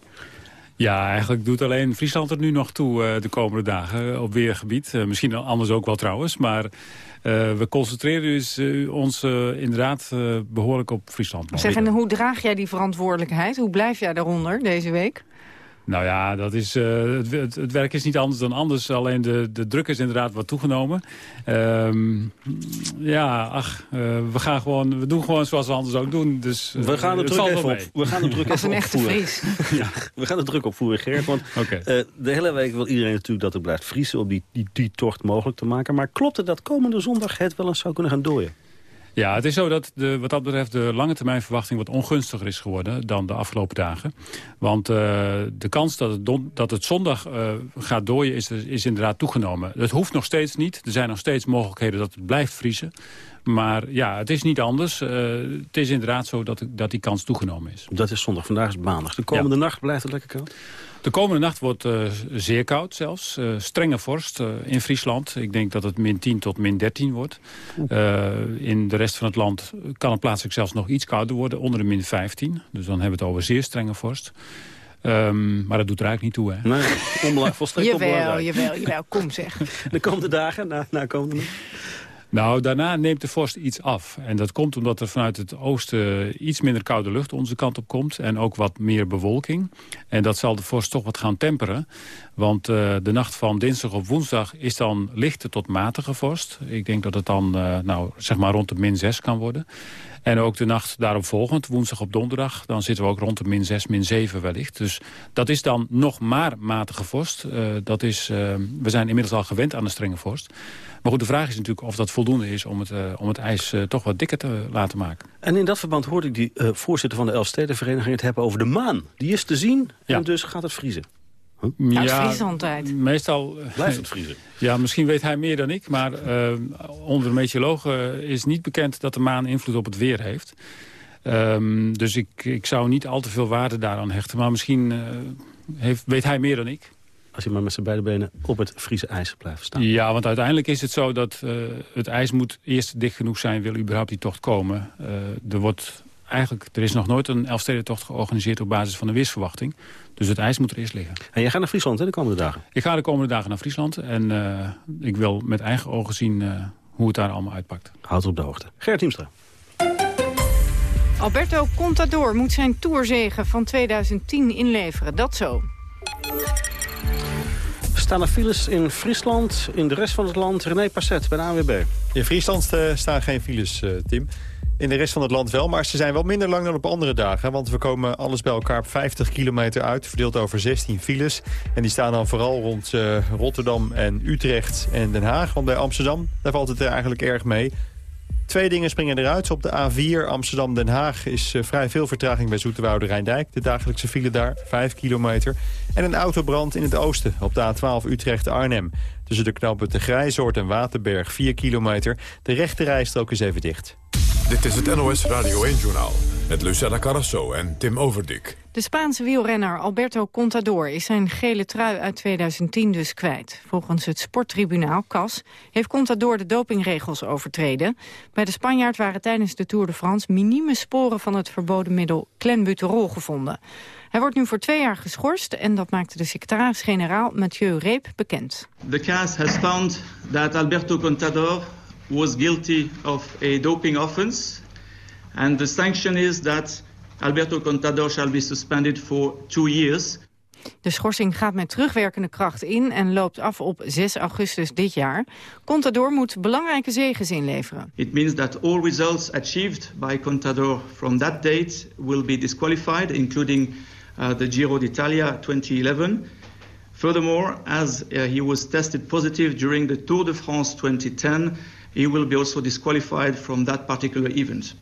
S2: Ja, eigenlijk doet alleen Friesland er nu nog toe uh, de komende dagen op weergebied. Uh, misschien anders ook wel trouwens, maar we concentreren dus, ons inderdaad behoorlijk op Friesland.
S22: Zeg, en hoe draag jij die verantwoordelijkheid? Hoe blijf jij daaronder deze week?
S2: Nou ja, dat is, uh, het, het, het, werk is niet anders dan anders. Alleen de, de druk is inderdaad wat toegenomen. Um, ja, ach, uh, we, gaan gewoon, we doen gewoon zoals we anders ook doen. Dus, uh,
S15: we gaan de druk even op. We gaan de druk
S22: Als een echte Fries.
S15: ja, we gaan de druk opvoeren, Gerrit. Want okay. de hele week wil iedereen natuurlijk dat er blijft vriezen... om die, die, die tocht mogelijk te maken. Maar klopt het dat komende zondag het wel eens zou kunnen gaan dooien?
S2: Ja, het is zo dat de, wat dat betreft de lange termijn verwachting wat ongunstiger is geworden dan de afgelopen dagen. Want uh, de kans dat het, don, dat het zondag uh, gaat dooien is, is inderdaad toegenomen. Dat hoeft nog steeds niet. Er zijn nog steeds mogelijkheden dat het blijft vriezen.
S30: Maar ja, het is niet anders. Uh, het is inderdaad zo dat, dat die kans toegenomen is.
S15: Dat is zondag, vandaag is maandag. De komende nacht blijft het lekker koud?
S30: De komende nacht wordt uh, zeer koud zelfs. Uh, strenge vorst uh, in Friesland. Ik denk dat het min 10 tot min 13 wordt. in de rest van het land kan het plaatselijk zelfs nog iets kouder worden. Onder de min 15. Dus dan hebben we het over zeer strenge vorst. Um, maar dat doet er eigenlijk niet toe, hè?
S15: Nee, onbelangrijk, volstrekt
S22: jawel, onbelangrijk. Jawel, jawel, kom zeg.
S15: De komende dagen, na, na komende
S30: nou, daarna neemt de vorst iets af. En dat komt omdat er vanuit het oosten iets minder koude lucht onze kant op komt. En ook wat meer bewolking. En dat zal de vorst toch wat gaan temperen. Want uh, de nacht van dinsdag op woensdag is dan lichte tot matige vorst. Ik denk dat het dan uh, nou, zeg maar rond de min 6 kan worden. En ook de nacht daarop volgend, woensdag op donderdag... dan zitten we ook rond de min 6, min 7 wellicht. Dus dat is dan nog maar matige vorst. Uh, dat is, we zijn inmiddels al gewend aan de strenge vorst. Maar goed, de vraag is natuurlijk of dat voldoende is... om het, uh, om het ijs toch wat dikker te laten maken.
S15: En in dat verband hoorde ik die voorzitter van de Elfstedenvereniging... het hebben over de maan. Die is te zien en ja. dus gaat het vriezen.
S22: Huh? Ja, het vriezen altijd.
S30: Meestal...
S15: Blijft het vriezen?
S30: Ja, misschien weet hij meer dan ik. Maar uh, onder de meteorologen is niet bekend dat de maan invloed op het weer heeft. Um, dus ik, ik zou niet al te veel waarde daaraan hechten. Maar misschien uh, heeft, weet hij meer dan ik.
S15: Als hij maar met zijn beide benen op het Friese ijs blijft staan.
S30: Ja, want uiteindelijk is het zo dat uh, het ijs moet eerst dicht genoeg zijn... wil überhaupt die tocht komen. er wordt eigenlijk, er is nog nooit een Elfstedentocht georganiseerd op basis van de weersverwachting. Dus het ijs moet er eerst liggen.
S15: En jij gaat naar Friesland hè, de komende dagen?
S30: Ik ga de komende dagen naar Friesland. En uh, ik wil met eigen ogen zien uh, hoe het daar allemaal uitpakt.
S15: Houd op de hoogte. Gerrit Hiemstra.
S22: Alberto Contador moet zijn tourzegen van 2010 inleveren. Dat zo.
S15: Staan files in Friesland, in de rest van het land? René Passet bij de ANWB.
S4: In Friesland uh, staan geen files, Tim. In de rest van het land wel, maar ze zijn wel minder lang dan op andere dagen. Want we komen alles bij elkaar op 50 kilometer uit, verdeeld over 16 files. En die staan dan vooral rond uh, Rotterdam en Utrecht en Den Haag. Want bij Amsterdam, daar valt het eigenlijk erg mee. Twee dingen springen eruit. Op de A4 Amsterdam-Den Haag is uh, vrij veel vertraging bij Zoeterwoude Rijndijk. De dagelijkse file daar, 5 kilometer. En een autobrand in het oosten op de A12 Utrecht-Arnhem. Tussen de knopen de Grijzoord en Waterberg, 4 kilometer. De rechte rijstrook is even dicht.
S1: Dit is het NOS Radio 1-journaal met Lucella Carrasso en Tim Overdik.
S22: De Spaanse wielrenner Alberto Contador is zijn gele trui uit 2010 dus kwijt. Volgens het sporttribunaal CAS heeft Contador de dopingregels overtreden. Bij de Spanjaard waren tijdens de Tour de France minieme sporen van het verboden middel clenbuterol gevonden. Hij wordt nu voor twee jaar geschorst en dat maakte de secretaris-generaal Mathieu Reep bekend.
S31: The CAS has found that Alberto Contador was guilty of a doping offense. And the sanction is that Alberto Contador shall be suspended for two years.
S22: De schorsing gaat met terugwerkende kracht in en loopt af op 6 augustus dit jaar. Contador moet belangrijke zegens inleveren.
S31: It means that all results achieved by Contador from that date will be disqualified, including uh, the Giro d'Italia 2011. Furthermore, as uh, he was tested positive during the Tour de France 2010, he will be also disqualified from that particular event.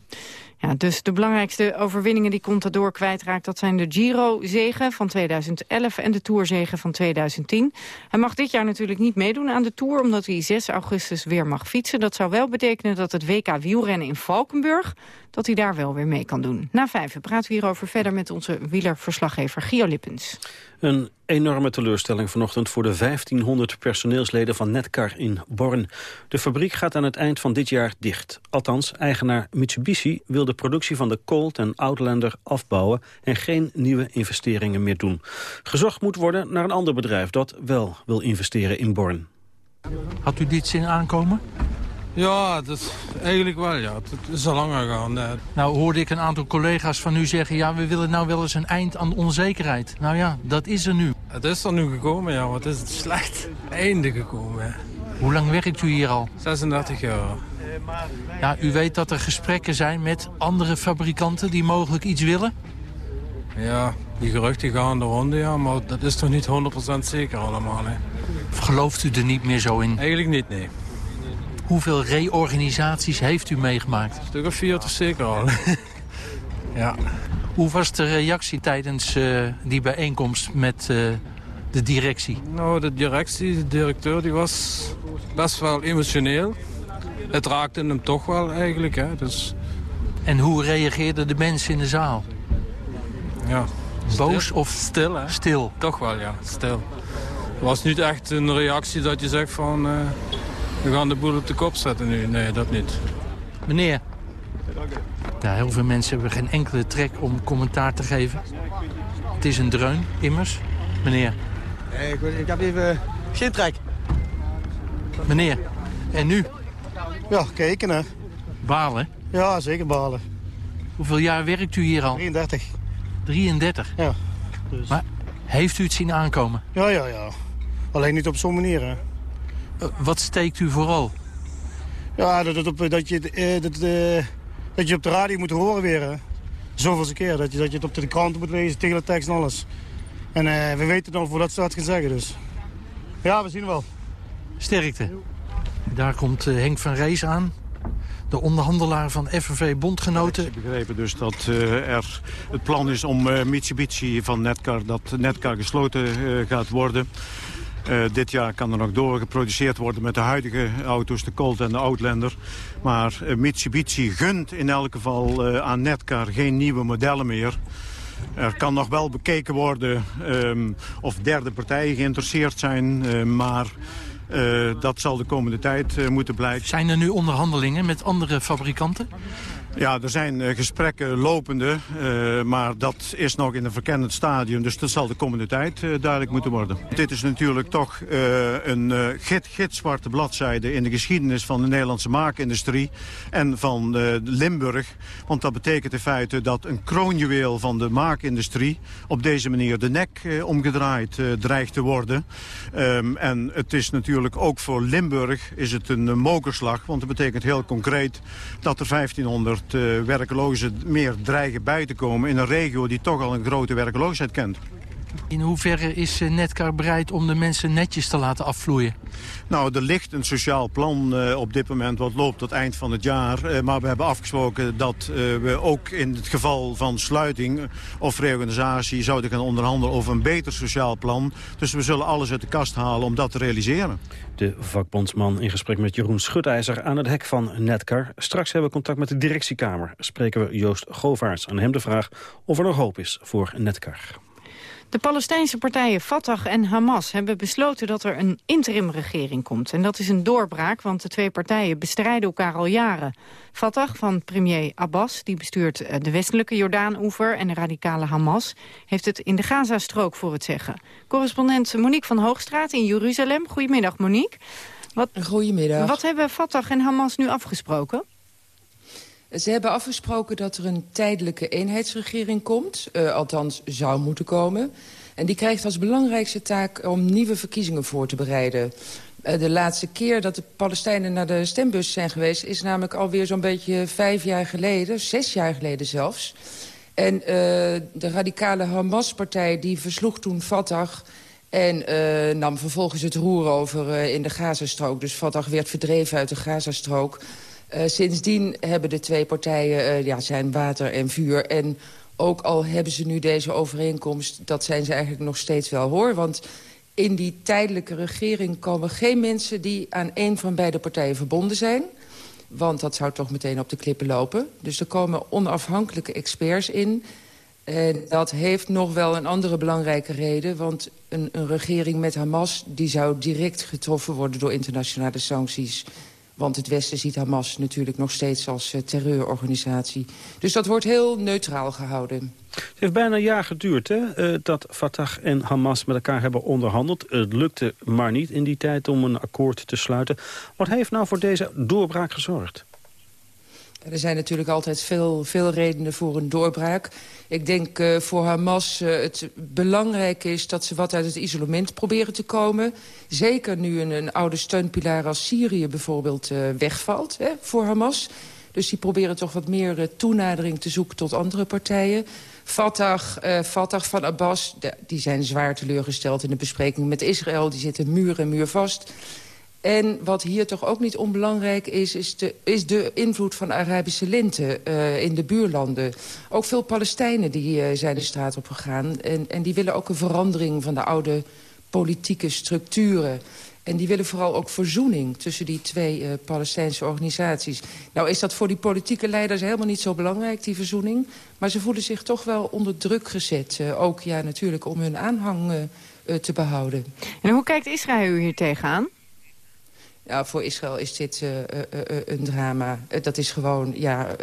S22: Ja, dus de belangrijkste overwinningen die Contador kwijtraakt... dat zijn de Giro-zegen van 2011 en de Tourzegen van 2010. Hij mag dit jaar natuurlijk niet meedoen aan de Tour... omdat hij 6 augustus weer mag fietsen. Dat zou wel betekenen dat het WK wielrennen in Valkenburg... dat hij daar wel weer mee kan doen. Na vijf praten we hierover verder met onze wielerverslaggever Gio Lippens.
S15: Een enorme teleurstelling vanochtend voor de 1500 personeelsleden van Netcar in Born. De fabriek gaat aan het eind van dit jaar dicht. Althans, eigenaar Mitsubishi wil de productie van de Colt en Outlander afbouwen... en geen nieuwe investeringen meer doen. Gezocht moet worden naar een ander bedrijf dat wel wil investeren in Born.
S32: Had u dit zien aankomen? Ja, dat, eigenlijk wel. Ja. Het is al langer gegaan. Nou hoorde ik een aantal collega's van u zeggen... ja, we willen nou wel eens een eind aan onzekerheid. Nou ja, dat is er nu. Het is er nu gekomen, ja. Wat is het slecht einde gekomen. Hoe lang werkt u hier al? 36 jaar. Ja, u weet dat er gesprekken zijn met andere fabrikanten die mogelijk iets willen? Ja, die geruchten gaan de ronde, ja. Maar dat is toch niet 100% zeker allemaal, hè? Of gelooft u er niet meer zo in? Eigenlijk niet, nee. Hoeveel reorganisaties heeft u meegemaakt? Een stuk of vier toch zeker al. ja. Hoe was de reactie tijdens uh, die bijeenkomst met uh, de directie? Nou, de directie, de directeur, die was best wel emotioneel. het raakte hem toch wel eigenlijk. Hè. Dus...
S22: En hoe reageerden de mensen in de zaal?
S32: Ja.
S22: Boos of
S32: stil? Hè?
S22: Stil.
S32: Toch wel, ja. Stil. Het was niet echt een reactie dat je zegt van... Uh, we gaan de boel op de kop zetten nu. Nee, dat niet.
S22: Meneer. Ja, heel veel mensen hebben geen enkele trek om commentaar te geven. Het is een dreun, immers. Meneer.
S33: Nee, ik, ik heb even geen trek.
S22: Meneer, en nu?
S33: Ja, kijken hè.
S22: Balen?
S33: Ja, zeker balen.
S22: Hoeveel jaar werkt u hier al?
S33: 33.
S22: 33?
S33: Ja.
S22: Dus. Maar heeft u het zien aankomen?
S33: Ja, ja, ja. Alleen niet op zo'n manier, hè.
S22: Uh, wat steekt u vooral?
S33: Ja, dat, dat, dat, je, uh, dat, uh, dat je op de radio moet horen weer, hè. Zoveel keer. Dat je, dat je het op de kranten moet lezen, tegen de tekst en alles. En we weten dan voordat ze dat gaan zeggen, dus. Ja, we zien wel.
S22: Sterkte. Daar komt Henk van Rees aan, de onderhandelaar van FNV Bondgenoten.
S34: Ik heb begrepen dus dat uh, er het plan is om uh, Mitsubishi van Netcar, dat Netcar gesloten uh, gaat worden. Dit jaar kan er nog door geproduceerd worden met de huidige auto's, de Colt en de Outlander. Maar Mitsubishi gunt in elk geval aan Netcar geen nieuwe modellen meer. Er kan nog wel bekeken worden um, of derde partijen geïnteresseerd zijn, maar... Dat zal de komende tijd moeten blijken.
S22: Zijn er nu onderhandelingen met andere fabrikanten?
S34: Ja, er zijn uh, gesprekken lopende, uh, maar dat is nog in een verkennend stadium. Dus dat zal de komende tijd uh, duidelijk moeten worden. Dit is natuurlijk toch een git, gitzwarte bladzijde in de geschiedenis van de Nederlandse maakindustrie en van Limburg. Want dat betekent in feite dat een kroonjuweel van de maakindustrie op deze manier de nek omgedraaid dreigt te worden. Um, en het is natuurlijk ook voor Limburg is het een mokerslag, want dat betekent heel concreet dat er 1500 uh, werklozen meer dreigen bij te komen... in een regio die toch al een grote werkloosheid kent.
S22: In hoeverre is Netcar bereid om de mensen netjes te laten afvloeien?
S34: Nou, er ligt een sociaal plan uh, op dit moment wat loopt tot eind van het jaar. Uh, maar we hebben afgesproken dat uh, we ook in het geval van sluiting of reorganisatie... zouden gaan onderhandelen over een beter sociaal plan. Dus we zullen alles uit de kast halen om dat te realiseren.
S15: De vakbondsman in gesprek met Jeroen Schutijzer aan het hek van Netcar. Straks hebben we contact met de directiekamer. Spreken we Joost Govaerts aan hem de vraag of er nog hoop is voor Netcar.
S22: De Palestijnse partijen Fatah en Hamas hebben besloten dat er een interimregering komt. En dat is een doorbraak, want de twee partijen bestrijden elkaar al jaren. Fatah van premier Abbas, die bestuurt eh, de westelijke Jordaan-oever... en de radicale Hamas, heeft het in de Gazastrook voor het zeggen. Correspondent Monique van Hoogstraat in Jeruzalem. Goedemiddag, Monique.
S35: Wat, Goedemiddag.
S22: Wat hebben Fatah en Hamas nu afgesproken?
S35: Ze hebben afgesproken dat er een tijdelijke eenheidsregering komt. Uh, althans, zou moeten komen. En die krijgt als belangrijkste taak om nieuwe verkiezingen voor te bereiden. Uh, de laatste keer dat de Palestijnen naar de stembus zijn geweest... is namelijk alweer zo'n beetje vijf jaar geleden, zes jaar geleden zelfs. En uh, de radicale Hamas-partij die versloeg toen Fatah... En nam vervolgens het roer over in de Gazastrook. Dus Fatah werd verdreven uit de Gazastrook. Uh, sindsdien hebben de twee partijen uh, ja, zijn water en vuur. En ook al hebben ze nu deze overeenkomst, dat zijn ze eigenlijk nog steeds wel hoor. Want in die tijdelijke regering komen geen mensen die aan een van beide partijen verbonden zijn. Want dat zou toch meteen op de klippen lopen. Dus er komen onafhankelijke experts in. En dat heeft nog wel een andere belangrijke reden. Want een, een regering met Hamas die zou direct getroffen worden door internationale sancties. Want het Westen ziet Hamas natuurlijk nog steeds als uh, terreurorganisatie. Dus dat wordt heel neutraal gehouden.
S15: Het heeft bijna een jaar geduurd hè, uh, dat Fatah en Hamas met elkaar hebben onderhandeld. Het lukte maar niet in die tijd om een akkoord te sluiten. Wat heeft nou voor deze doorbraak gezorgd?
S35: Er zijn natuurlijk altijd veel, veel redenen voor een doorbraak. Ik denk uh, voor Hamas uh, het belangrijk is dat ze wat uit het isolement proberen te komen. Zeker nu een, oude steunpilaar als Syrië bijvoorbeeld uh, wegvalt hè, voor Hamas. Dus die proberen toch wat meer toenadering te zoeken tot andere partijen. Fatah, Fatah van Abbas, die zijn zwaar teleurgesteld in de bespreking met Israël. Die zitten muur en muur vast. En wat hier toch ook niet onbelangrijk is... is de, is de invloed van Arabische lente uh, in de buurlanden. Ook veel Palestijnen die, uh, zijn de straat op gegaan. En, en die willen ook een verandering van de oude politieke structuren. En die willen vooral ook verzoening tussen die twee uh, Palestijnse organisaties. Nou is dat voor die politieke leiders helemaal niet zo belangrijk, die verzoening. Maar ze voelen zich toch wel onder druk gezet. Ook ja, natuurlijk om hun aanhang te behouden.
S22: En hoe kijkt Israël hier tegenaan?
S35: Ja, voor Israël is dit een drama. dat is gewoon, ja,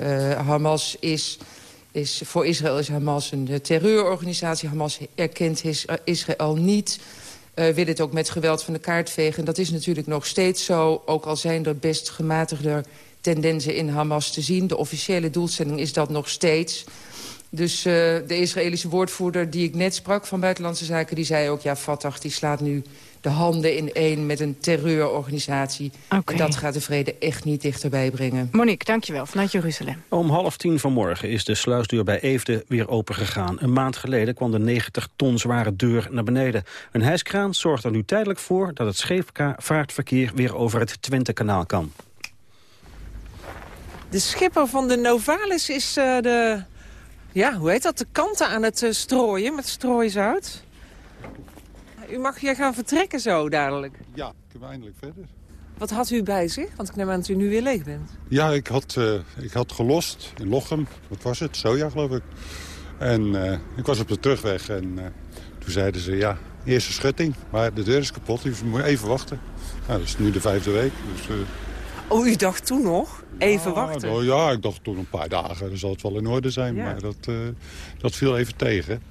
S35: Hamas is... Is, voor Israël is Hamas een terreurorganisatie. Hamas erkent Israël niet wil het ook met geweld van de kaart vegen. Dat is natuurlijk nog steeds zo, ook al zijn er best gematigder tendensen in Hamas te zien. De officiële doelstelling is dat nog steeds. Dus uh, de Israëlische woordvoerder die ik net sprak van Buitenlandse Zaken... die zei ook, ja, Fatah die slaat nu de handen in één met een terreurorganisatie. Okay. En dat gaat de vrede echt niet dichterbij brengen.
S22: Monique, dankjewel, vanuit Jeruzalem.
S15: Om half tien vanmorgen is de sluisdeur bij Eefde weer opengegaan. Een maand geleden kwam de 90 ton zware deur naar beneden. Een hijskraan zorgt er nu tijdelijk voor dat het scheepvaartverkeer weer over het Twentekanaal kan.
S36: De schipper van de Novalis is uh, de... Ja, hoe heet dat? De kanten aan het uh, strooien met strooizout. U mag hier gaan vertrekken zo dadelijk.
S37: Ja, kunnen we eindelijk verder.
S36: Wat had u bij zich? Want ik neem aan dat u nu weer leeg bent.
S37: Ja, ik had, uh, ik had gelost in Lochem. Wat was het? Soja, geloof ik. En uh, ik was op de terugweg en uh, toen zeiden ze... ja, eerste schutting, maar de deur is kapot. Dus we moeten even wachten. Nou, dat is nu de vijfde week. Dus,
S36: oh, u dacht toen nog? Even
S37: ja,
S36: wachten?
S37: Nou, ja, ik dacht toen een paar dagen. Dan zal het wel in orde zijn. Ja. Maar dat, dat viel even tegen.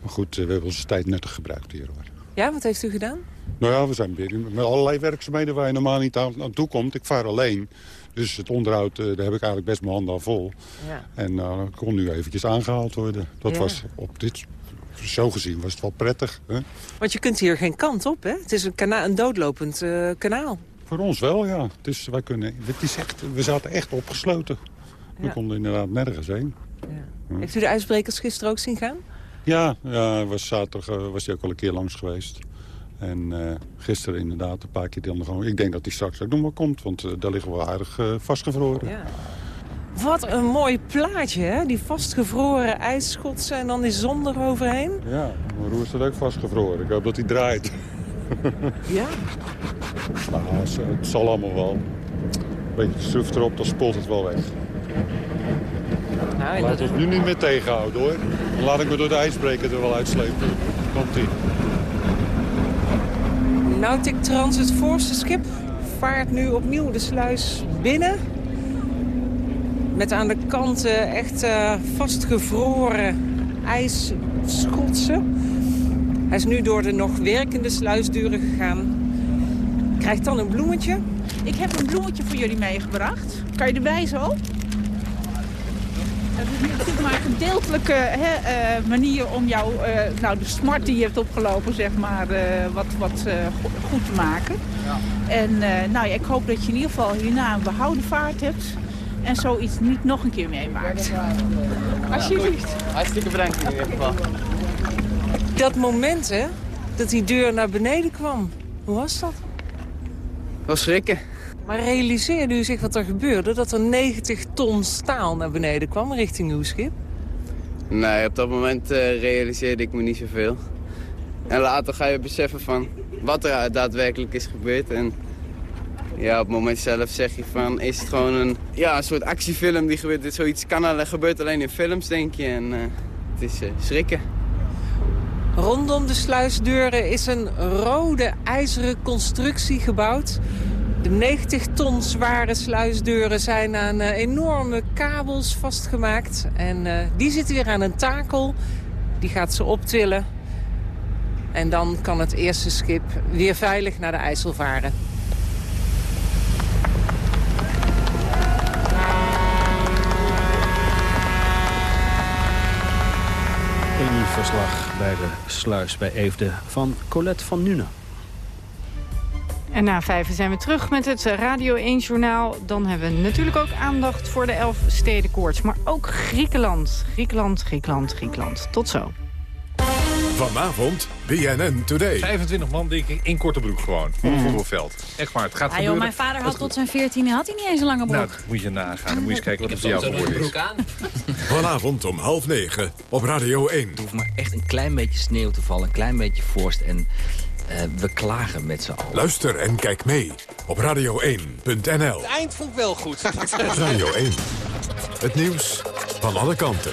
S37: Maar goed, we hebben onze tijd nuttig gebruikt hier hoor.
S36: Ja, wat heeft u gedaan?
S37: Nou ja, we zijn met allerlei werkzaamheden waar je normaal niet aan, aan toe komt. Ik vaar alleen. Dus het onderhoud, uh, daar heb ik eigenlijk best mijn handen aan vol. Ja. En uh, dat kon nu eventjes aangehaald worden. Dat ja. was op dit, zo gezien was het wel prettig. Hè?
S36: Want je kunt hier geen kant op, hè? Het is een, kana een doodlopend uh, kanaal.
S37: Voor ons wel, ja. Het is, wij kunnen, het is echt, we zaten echt opgesloten. We ja. konden inderdaad nergens heen.
S36: Ja. Heeft u de ijsbrekers gisteren ook zien gaan?
S37: Ja, ja was zaterdag was hij ook al een keer langs geweest. En uh, gisteren inderdaad een paar keer dan gewoon. Ik denk dat hij straks ook nog maar komt, want uh, daar liggen we aardig uh, vastgevroren. Ja.
S36: Wat een mooi plaatje, hè? Die vastgevroren ijsschotsen en dan die zon eroverheen.
S37: Ja, mijn roer staat ook vastgevroren. Ik hoop dat hij draait.
S36: ja?
S37: Nou, het zal allemaal wel. Een beetje stroef erop, dan spoelt het wel weg. Nou, Laat het nu niet meer tegenhouden hoor. Dan laat ik me door de ijsbreker er wel uitslepen. Komt-ie.
S36: Nautic Trans, het voorste schip, vaart nu opnieuw de sluis binnen. Met aan de kanten echt uh, vastgevroren ijsschotsen. Hij is nu door de nog werkende sluisdeuren gegaan. Krijgt dan een bloemetje.
S38: Ik heb een bloemetje voor jullie meegebracht. Kan je erbij zo? Het is natuurlijk maar een gedeeltelijke hè, uh, manier om jou, uh, nou, de smart die je hebt opgelopen, zeg maar, uh, wat, wat goed te maken. Ja. En nou, ja, ik hoop dat je in ieder geval hierna een behouden vaart hebt. En zoiets niet nog een keer meemaakt. Alsjeblieft.
S39: Hartstikke bedankt in ieder geval.
S36: Dat moment, hè, dat die deur naar beneden kwam. Hoe was dat?
S39: Was schrikken.
S36: Maar realiseerde u zich wat er gebeurde? Dat er 90 ton staal naar beneden kwam richting uw schip?
S39: Nee, op dat moment uh, realiseerde ik me niet zoveel. En later ga je beseffen van wat er daadwerkelijk is gebeurd. En ja, op het moment zelf zeg je van, is het gewoon een, ja, een soort actiefilm die gebeurt. Zoiets kan gebeurt alleen in films, denk je. En uh, het is uh, schrikken.
S36: Rondom de sluisdeuren is een rode ijzeren constructie gebouwd. De 90 ton zware sluisdeuren zijn aan uh, enorme kabels vastgemaakt. En uh, die zitten weer aan een takel. Die gaat ze optillen. En dan kan het eerste schip weer veilig naar de IJssel varen.
S15: Verslag bij de sluis bij Eefde van Colette van Nuenen.
S22: En na vijf zijn we terug met het Radio 1-journaal. Dan hebben we natuurlijk ook aandacht voor de elf stedenkoorts. Maar ook Griekenland. Griekenland, Griekenland, Griekenland. Tot zo.
S1: Vanavond BNN Today.
S40: 25 man, denk ik, in korte broek gewoon. Op het voetbalveld. Echt maar, het gaat ah,
S41: joh, Mijn vader had tot zijn 14 had hij niet eens een lange broek.
S40: Nou, moet je nagaan. Dan moet je eens kijken wat het voor jou geworden is. Aan.
S1: Vanavond om half negen op Radio 1.
S42: Er hoeft maar echt een klein beetje sneeuw te vallen, een klein beetje vorst. En
S43: we klagen met z'n allen.
S1: Luister en kijk mee op radio1.nl.
S44: Het eind vond ik wel goed.
S1: Radio 1. Het nieuws van alle kanten.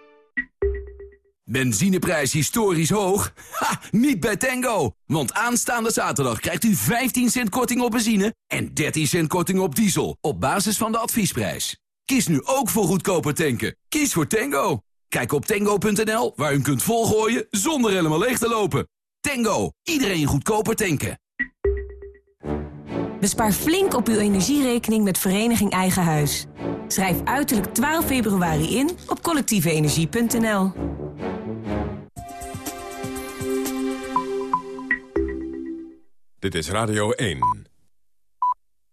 S45: Benzineprijs historisch hoog? Ha, niet bij Tango! Want aanstaande zaterdag krijgt u 15 cent korting op benzine... en 13 cent korting op diesel, op basis van de adviesprijs. Kies nu ook voor goedkoper tanken. Kies voor Tango. Kijk op tango.nl, waar u kunt volgooien zonder helemaal leeg te lopen. Tango, iedereen goedkoper tanken.
S46: Bespaar flink op uw energierekening met Vereniging Eigen Huis. Schrijf uiterlijk 12 februari in op collectieveenergie.nl.
S1: Dit is Radio 1.